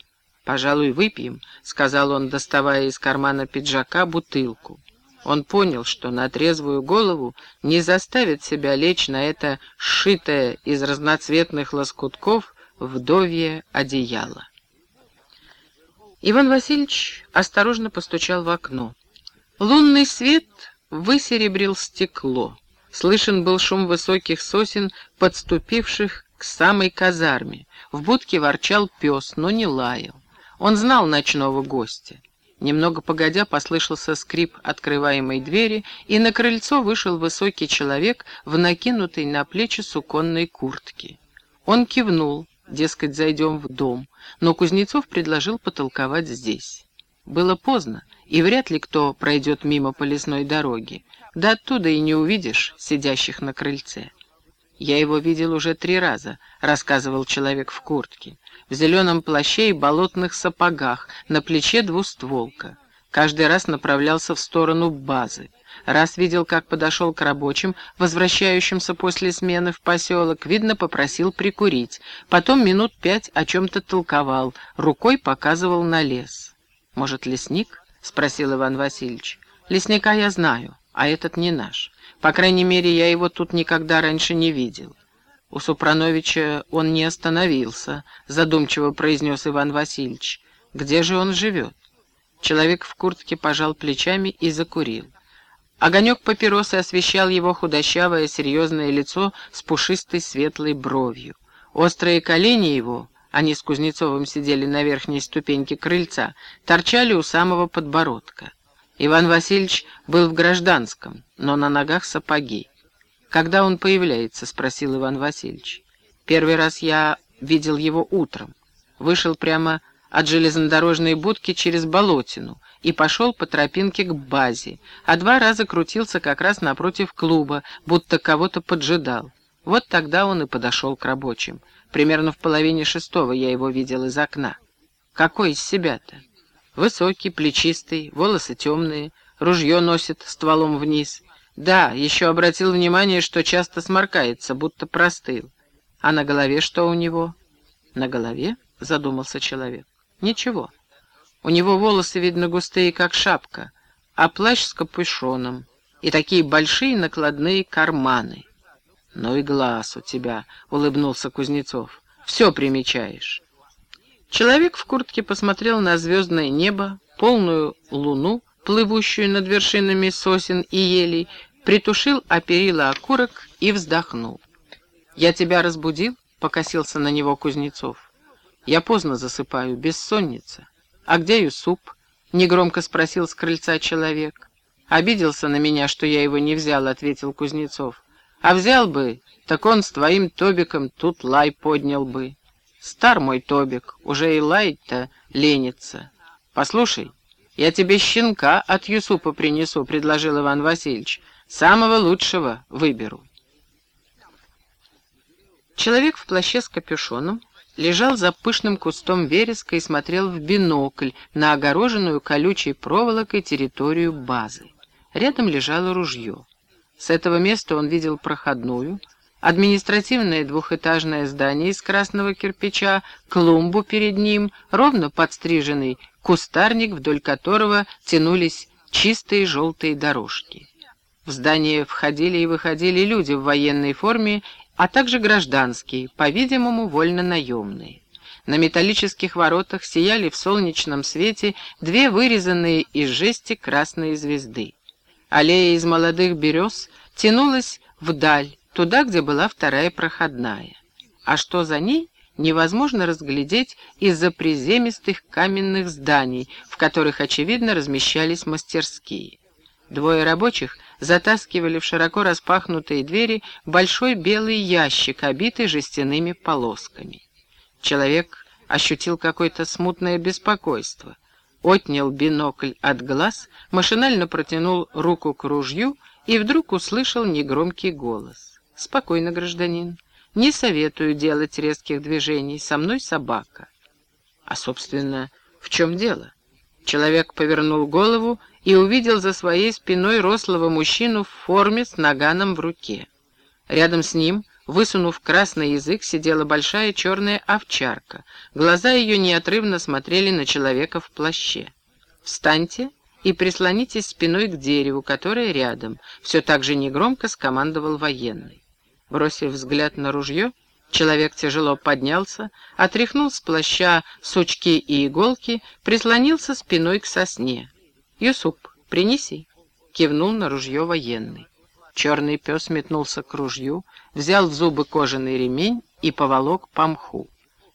«Пожалуй, выпьем», — сказал он, доставая из кармана пиджака бутылку. Он понял, что на трезвую голову не заставит себя лечь на это сшитое из разноцветных лоскутков вдовье одеяло. Иван Васильевич осторожно постучал в окно. Лунный свет высеребрил стекло. Слышен был шум высоких сосен, подступивших к самой казарме. В будке ворчал пес, но не лаял. Он знал ночного гостя. Немного погодя послышался скрип открываемой двери, и на крыльцо вышел высокий человек в накинутой на плечи суконной куртке. Он кивнул, дескать, зайдем в дом, но Кузнецов предложил потолковать здесь. Было поздно, и вряд ли кто пройдет мимо по лесной дороге. Да оттуда и не увидишь сидящих на крыльце. «Я его видел уже три раза», — рассказывал человек в куртке. «В зеленом плаще и болотных сапогах, на плече двустволка. Каждый раз направлялся в сторону базы. Раз видел, как подошел к рабочим, возвращающимся после смены в поселок, видно, попросил прикурить. Потом минут пять о чем-то толковал, рукой показывал на лес. «Может, лесник?» — спросил Иван Васильевич. «Лесника я знаю а этот не наш. По крайней мере, я его тут никогда раньше не видел. У Супрановича он не остановился, задумчиво произнес Иван Васильевич. Где же он живет? Человек в куртке пожал плечами и закурил. Огонек папиросы освещал его худощавое серьезное лицо с пушистой светлой бровью. Острые колени его, они с Кузнецовым сидели на верхней ступеньке крыльца, торчали у самого подбородка. Иван Васильевич был в гражданском, но на ногах сапоги. «Когда он появляется?» — спросил Иван Васильевич. «Первый раз я видел его утром. Вышел прямо от железнодорожной будки через болотину и пошел по тропинке к базе, а два раза крутился как раз напротив клуба, будто кого-то поджидал. Вот тогда он и подошел к рабочим. Примерно в половине шестого я его видел из окна. Какой из себя-то? Высокий, плечистый, волосы темные, ружье носит стволом вниз. Да, еще обратил внимание, что часто сморкается, будто простыл. А на голове что у него? На голове? Задумался человек. Ничего. У него волосы, видно, густые, как шапка, а плащ с капюшоном и такие большие накладные карманы. «Ну и глаз у тебя», — улыбнулся Кузнецов. «Все примечаешь». Человек в куртке посмотрел на звездное небо, полную луну, плывущую над вершинами сосен и елей, притушил оперила окурок и вздохнул. «Я тебя разбудил?» — покосился на него Кузнецов. «Я поздно засыпаю, бессонница. А где Юсуп?» — негромко спросил с крыльца человек. «Обиделся на меня, что я его не взял», — ответил Кузнецов. «А взял бы, так он с твоим Тобиком тут лай поднял бы». Стар мой Тобик, уже и лаять-то ленится. Послушай, я тебе щенка от Юсупа принесу, предложил Иван Васильевич. Самого лучшего выберу. Человек в плаще с капюшоном лежал за пышным кустом вереска и смотрел в бинокль на огороженную колючей проволокой территорию базы. Рядом лежало ружье. С этого места он видел проходную, административное двухэтажное здание из красного кирпича, клумбу перед ним, ровно подстриженный кустарник, вдоль которого тянулись чистые желтые дорожки. В здание входили и выходили люди в военной форме, а также гражданские, по-видимому, вольно-наемные. На металлических воротах сияли в солнечном свете две вырезанные из жести красные звезды. Аллея из молодых берез тянулась вдаль, туда, где была вторая проходная. А что за ней, невозможно разглядеть из-за приземистых каменных зданий, в которых, очевидно, размещались мастерские. Двое рабочих затаскивали в широко распахнутые двери большой белый ящик, обитый жестяными полосками. Человек ощутил какое-то смутное беспокойство, отнял бинокль от глаз, машинально протянул руку к ружью и вдруг услышал негромкий голос. «Спокойно, гражданин. Не советую делать резких движений. Со мной собака». «А, собственно, в чем дело?» Человек повернул голову и увидел за своей спиной рослого мужчину в форме с наганом в руке. Рядом с ним, высунув красный язык, сидела большая черная овчарка. Глаза ее неотрывно смотрели на человека в плаще. «Встаньте и прислонитесь спиной к дереву, которое рядом», — все так же негромко скомандовал военный. Бросив взгляд на ружье, человек тяжело поднялся, отряхнул с плаща сучки и иголки, прислонился спиной к сосне. «Юсуп, принеси!» — кивнул на ружье военный. Черный пес метнулся к ружью, взял в зубы кожаный ремень и поволок по мху.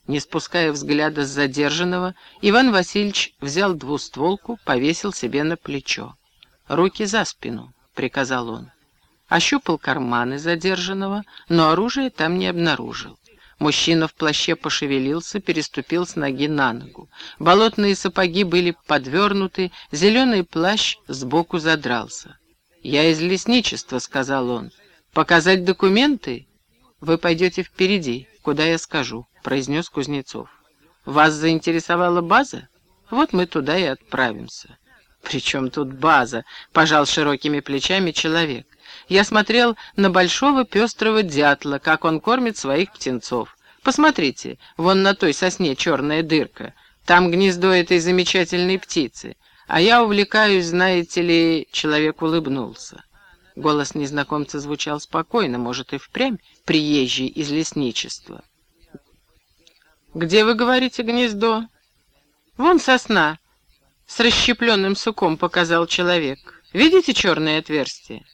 Не спуская взгляда с задержанного, Иван Васильевич взял двустволку, повесил себе на плечо. «Руки за спину», — приказал он. Ощупал карманы задержанного, но оружия там не обнаружил. Мужчина в плаще пошевелился, переступил с ноги на ногу. Болотные сапоги были подвернуты, зеленый плащ сбоку задрался. «Я из лесничества», — сказал он. «Показать документы?» «Вы пойдете впереди, куда я скажу», — произнес Кузнецов. «Вас заинтересовала база? Вот мы туда и отправимся». «При чем тут база?» — пожал широкими плечами человек. Я смотрел на большого пестрого дятла, как он кормит своих птенцов. Посмотрите, вон на той сосне черная дырка. Там гнездо этой замечательной птицы. А я увлекаюсь, знаете ли, человек улыбнулся. Голос незнакомца звучал спокойно, может, и впрямь приезжий из лесничества. «Где, вы говорите, гнездо?» «Вон сосна», — с расщепленным суком показал человек. «Видите черное отверстие?»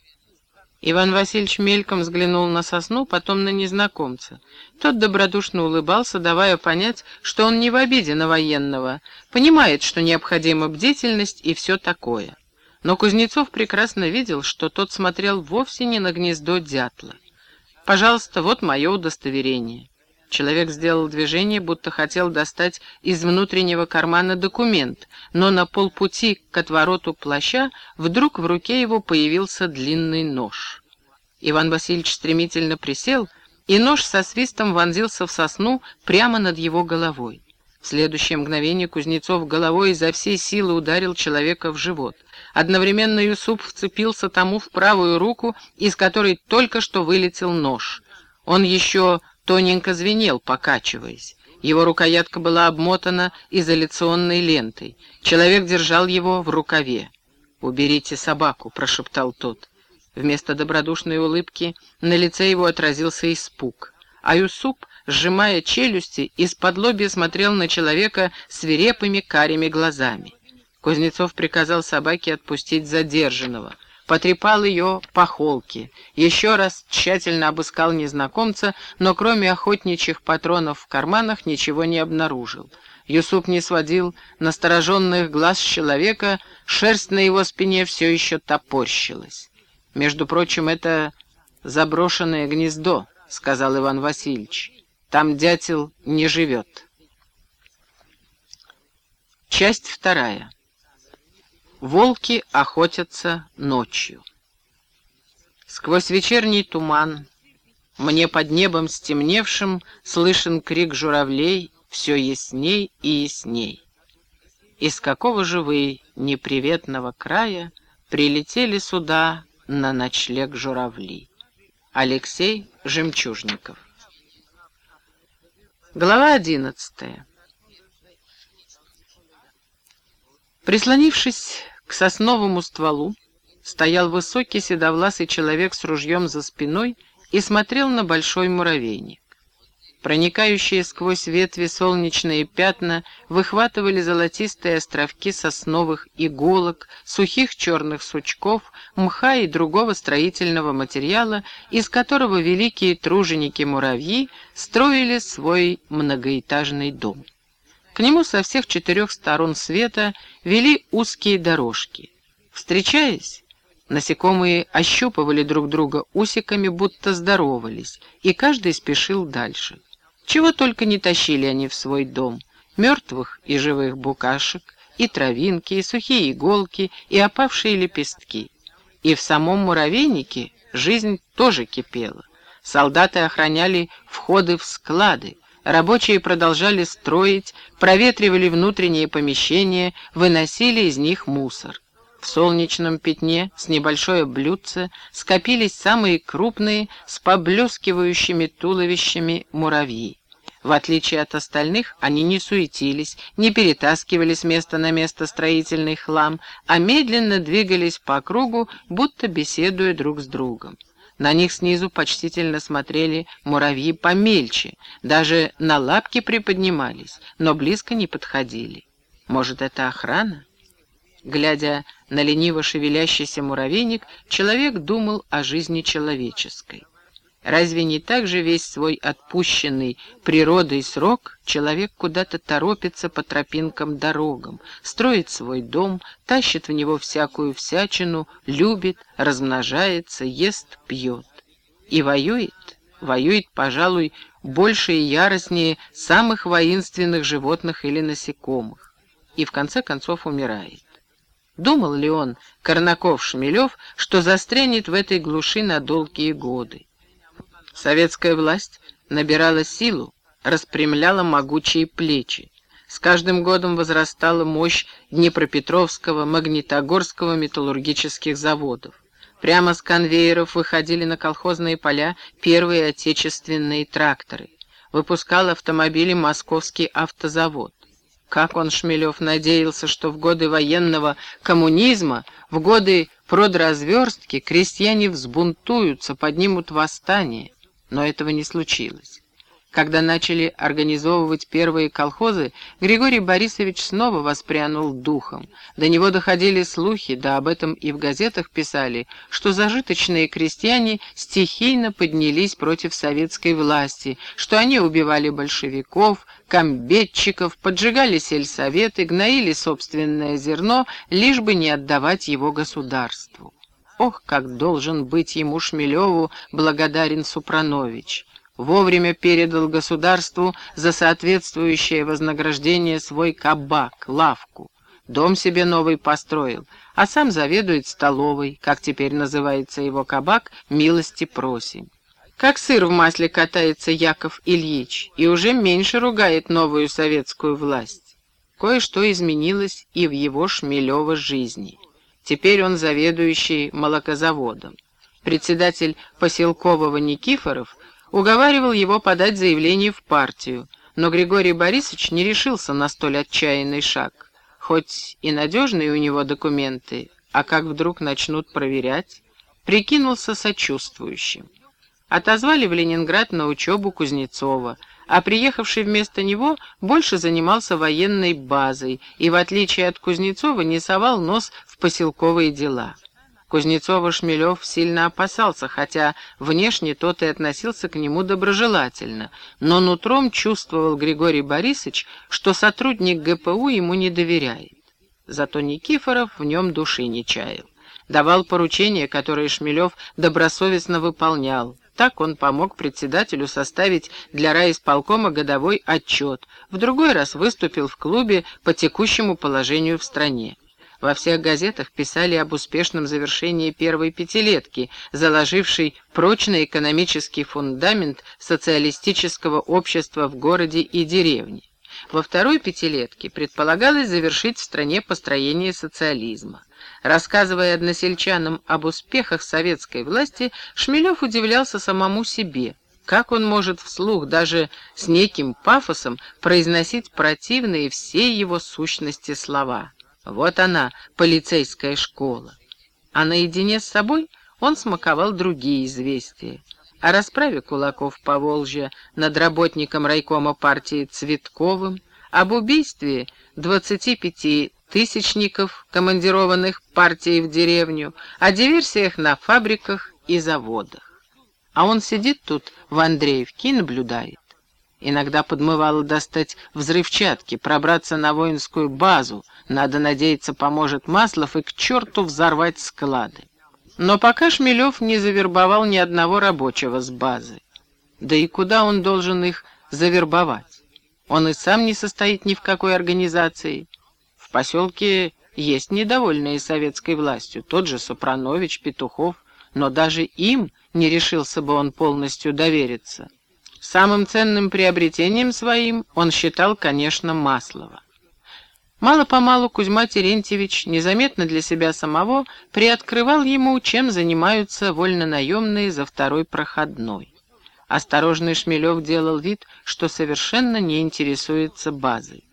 Иван Васильевич мельком взглянул на сосну, потом на незнакомца. Тот добродушно улыбался, давая понять, что он не в обиде на военного, понимает, что необходима бдительность и все такое. Но Кузнецов прекрасно видел, что тот смотрел вовсе не на гнездо дятла. «Пожалуйста, вот мое удостоверение». Человек сделал движение, будто хотел достать из внутреннего кармана документ, но на полпути к отвороту плаща вдруг в руке его появился длинный нож. Иван Васильевич стремительно присел, и нож со свистом вонзился в сосну прямо над его головой. В следующее мгновение Кузнецов головой изо всей силы ударил человека в живот. Одновременно Юсуп вцепился тому в правую руку, из которой только что вылетел нож. Он еще тоненько звенел, покачиваясь. Его рукоятка была обмотана изоляционной лентой. Человек держал его в рукаве. «Уберите собаку», — прошептал тот. Вместо добродушной улыбки на лице его отразился испуг. А Юсуп, сжимая челюсти, из-под лобья смотрел на человека свирепыми карими глазами. Кузнецов приказал собаке отпустить задержанного — потрепал ее по холке, еще раз тщательно обыскал незнакомца, но кроме охотничьих патронов в карманах ничего не обнаружил. Юсуп не сводил настороженных глаз человека, шерсть на его спине все еще топорщилась. «Между прочим, это заброшенное гнездо», — сказал Иван Васильевич. «Там дятел не живет». Часть вторая. Волки охотятся ночью. Сквозь вечерний туман, мне под небом стемневшим, слышен крик журавлей все ясней и ясней. Из какого же вы неприветного края прилетели сюда на ночлег журавли? Алексей Жемчужников. Глава одиннадцатая. Прислонившись к сосновому стволу, стоял высокий седовласый человек с ружьем за спиной и смотрел на большой муравейник. Проникающие сквозь ветви солнечные пятна выхватывали золотистые островки сосновых иголок, сухих черных сучков, мха и другого строительного материала, из которого великие труженики-муравьи строили свой многоэтажный дом. К нему со всех четырех сторон света вели узкие дорожки. Встречаясь, насекомые ощупывали друг друга усиками, будто здоровались, и каждый спешил дальше. Чего только не тащили они в свой дом. Мертвых и живых букашек, и травинки, и сухие иголки, и опавшие лепестки. И в самом муравейнике жизнь тоже кипела. Солдаты охраняли входы в склады, рабочие продолжали строить, проветривали внутренние помещения, выносили из них мусор. В солнечном пятне с небольшое блюдце скопились самые крупные с поблескивающими туловищами муравьи. В отличие от остальных, они не суетились, не перетаскивали с места на место строительный хлам, а медленно двигались по кругу, будто беседуя друг с другом. На них снизу почтительно смотрели муравьи помельче, даже на лапки приподнимались, но близко не подходили. Может, это охрана? Глядя на лениво шевелящийся муравейник, человек думал о жизни человеческой. Разве не так же весь свой отпущенный природой срок человек куда-то торопится по тропинкам-дорогам, строит свой дом, тащит в него всякую всячину, любит, размножается, ест, пьет. И воюет, воюет, пожалуй, больше и яростнее самых воинственных животных или насекомых. И в конце концов умирает. Думал ли он, Корнаков-Шмелев, что застрянет в этой глуши на долгие годы? Советская власть набирала силу, распрямляла могучие плечи. С каждым годом возрастала мощь Днепропетровского, Магнитогорского металлургических заводов. Прямо с конвейеров выходили на колхозные поля первые отечественные тракторы. Выпускал автомобили Московский автозавод. Как он, Шмелев, надеялся, что в годы военного коммунизма, в годы продразверстки крестьяне взбунтуются, поднимут восстание. Но этого не случилось. Когда начали организовывать первые колхозы, Григорий Борисович снова воспрянул духом. До него доходили слухи, да об этом и в газетах писали, что зажиточные крестьяне стихийно поднялись против советской власти, что они убивали большевиков, комбетчиков, поджигали сельсоветы, гноили собственное зерно, лишь бы не отдавать его государству. Ох, как должен быть ему Шмелеву благодарен Супранович. Вовремя передал государству за соответствующее вознаграждение свой кабак, лавку. Дом себе новый построил, а сам заведует столовой, как теперь называется его кабак, милости просим. Как сыр в масле катается Яков Ильич, и уже меньше ругает новую советскую власть. Кое-что изменилось и в его Шмелева жизни. Теперь он заведующий молокозаводом. Председатель поселкового Никифоров уговаривал его подать заявление в партию, но Григорий Борисович не решился на столь отчаянный шаг. Хоть и надежные у него документы, а как вдруг начнут проверять, прикинулся сочувствующим. Отозвали в Ленинград на учебу Кузнецова, а приехавший вместо него больше занимался военной базой и, в отличие от Кузнецова, не совал нос поселковые дела. Кузнецова Шмелев сильно опасался, хотя внешне тот и относился к нему доброжелательно, но нутром чувствовал Григорий Борисович, что сотрудник ГПУ ему не доверяет. Зато Никифоров в нем души не чаял. Давал поручения, которые Шмелев добросовестно выполнял, так он помог председателю составить для райисполкома годовой отчет, в другой раз выступил в клубе по текущему положению в стране. Во всех газетах писали об успешном завершении первой пятилетки, заложившей прочный экономический фундамент социалистического общества в городе и деревне. во второй пятилетке предполагалось завершить в стране построение социализма. Рассказывая односельчанам об успехах советской власти, Шмелев удивлялся самому себе. Как он может вслух, даже с неким пафосом, произносить противные всей его сущности слова? Вот она, полицейская школа. А наедине с собой он смаковал другие известия. О расправе кулаков по Волжье над работником райкома партии Цветковым, об убийстве 25 тысячников, командированных партией в деревню, о диверсиях на фабриках и заводах. А он сидит тут, в Андреевке, и наблюдает. Иногда подмывало достать взрывчатки, пробраться на воинскую базу. Надо надеяться, поможет Маслов и к черту взорвать склады. Но пока Шмелев не завербовал ни одного рабочего с базы. Да и куда он должен их завербовать? Он и сам не состоит ни в какой организации. В поселке есть недовольные советской властью, тот же Сопранович, Петухов, но даже им не решился бы он полностью довериться. Самым ценным приобретением своим он считал, конечно, Маслова. Мало-помалу Кузьма Терентьевич, незаметно для себя самого, приоткрывал ему, чем занимаются вольнонаемные за второй проходной. Осторожный Шмелев делал вид, что совершенно не интересуется базой.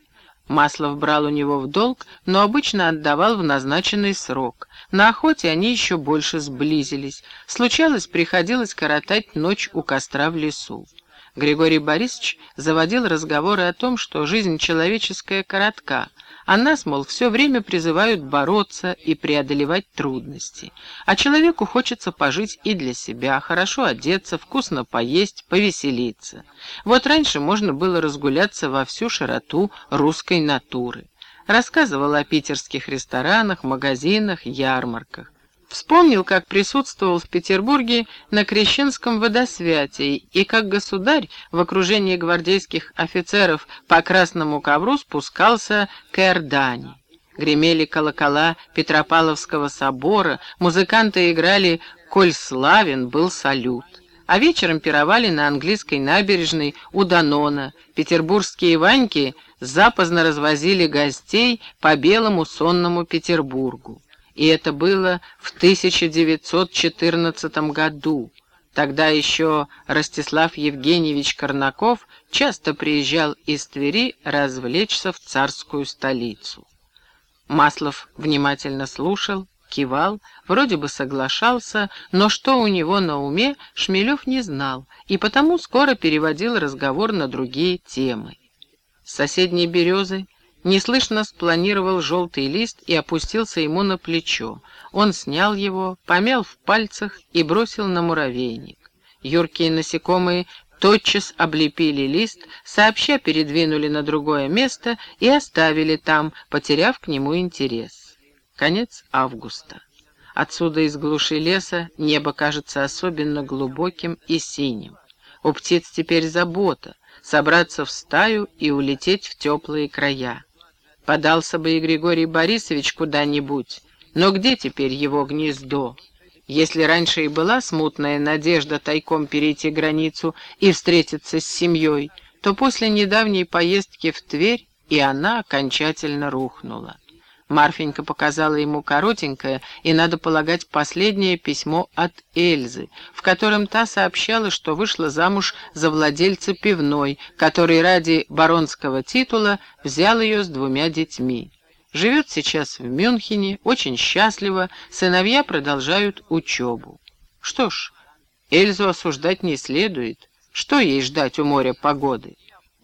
Маслов брал у него в долг, но обычно отдавал в назначенный срок. На охоте они еще больше сблизились. Случалось, приходилось коротать ночь у костра в лесу. Григорий Борисович заводил разговоры о том, что жизнь человеческая коротка, а нас, мол, все время призывают бороться и преодолевать трудности. А человеку хочется пожить и для себя, хорошо одеться, вкусно поесть, повеселиться. Вот раньше можно было разгуляться во всю широту русской натуры. Рассказывал о питерских ресторанах, магазинах, ярмарках. Вспомнил, как присутствовал в Петербурге на Крещенском водосвятии и как государь в окружении гвардейских офицеров по красному ковру спускался к Эрдане. Гремели колокола Петропавловского собора, музыканты играли «Коль славен был салют». А вечером пировали на английской набережной у Данона. Петербургские ваньки запоздно развозили гостей по белому сонному Петербургу. И это было в 1914 году. Тогда еще Ростислав Евгеньевич Корнаков часто приезжал из Твери развлечься в царскую столицу. Маслов внимательно слушал, кивал, вроде бы соглашался, но что у него на уме, Шмелев не знал, и потому скоро переводил разговор на другие темы. С соседней березы неслышно спланировал желтый лист и опустился ему на плечо. Он снял его, помял в пальцах и бросил на муравейник. Юркие насекомые тотчас облепили лист, сообща передвинули на другое место и оставили там, потеряв к нему интерес. Конец августа. Отсюда из глуши леса небо кажется особенно глубоким и синим. У птиц теперь забота — собраться в стаю и улететь в теплые края. Подался бы и Григорий Борисович куда-нибудь, но где теперь его гнездо? Если раньше и была смутная надежда тайком перейти границу и встретиться с семьей, то после недавней поездки в Тверь и она окончательно рухнула. Марфенька показала ему коротенькое и, надо полагать, последнее письмо от Эльзы, в котором та сообщала, что вышла замуж за владельца пивной, который ради баронского титула взял ее с двумя детьми. Живет сейчас в Мюнхене, очень счастливо, сыновья продолжают учебу. Что ж, Эльзу осуждать не следует. Что ей ждать у моря погоды?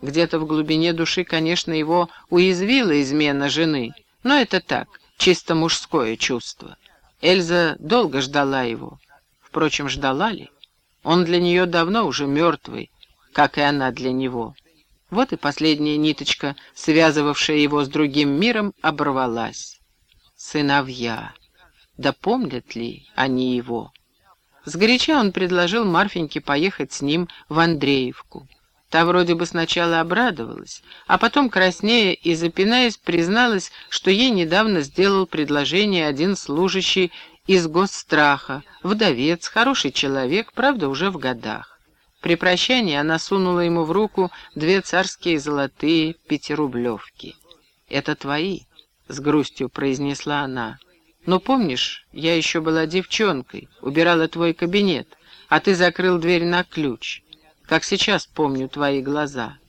Где-то в глубине души, конечно, его уязвила измена жены — но это так, чисто мужское чувство. Эльза долго ждала его. Впрочем, ждала ли? Он для нее давно уже мертвый, как и она для него. Вот и последняя ниточка, связывавшая его с другим миром, оборвалась. Сыновья. Да помнят ли они его? Сгоряча он предложил Марфеньке поехать с ним в Андреевку. Та вроде бы сначала обрадовалась, а потом, краснея и запинаясь, призналась, что ей недавно сделал предложение один служащий из госстраха, вдовец, хороший человек, правда, уже в годах. При прощании она сунула ему в руку две царские золотые пятирублевки. «Это твои», — с грустью произнесла она. «Но помнишь, я еще была девчонкой, убирала твой кабинет, а ты закрыл дверь на ключ. Как сейчас помню твои глаза.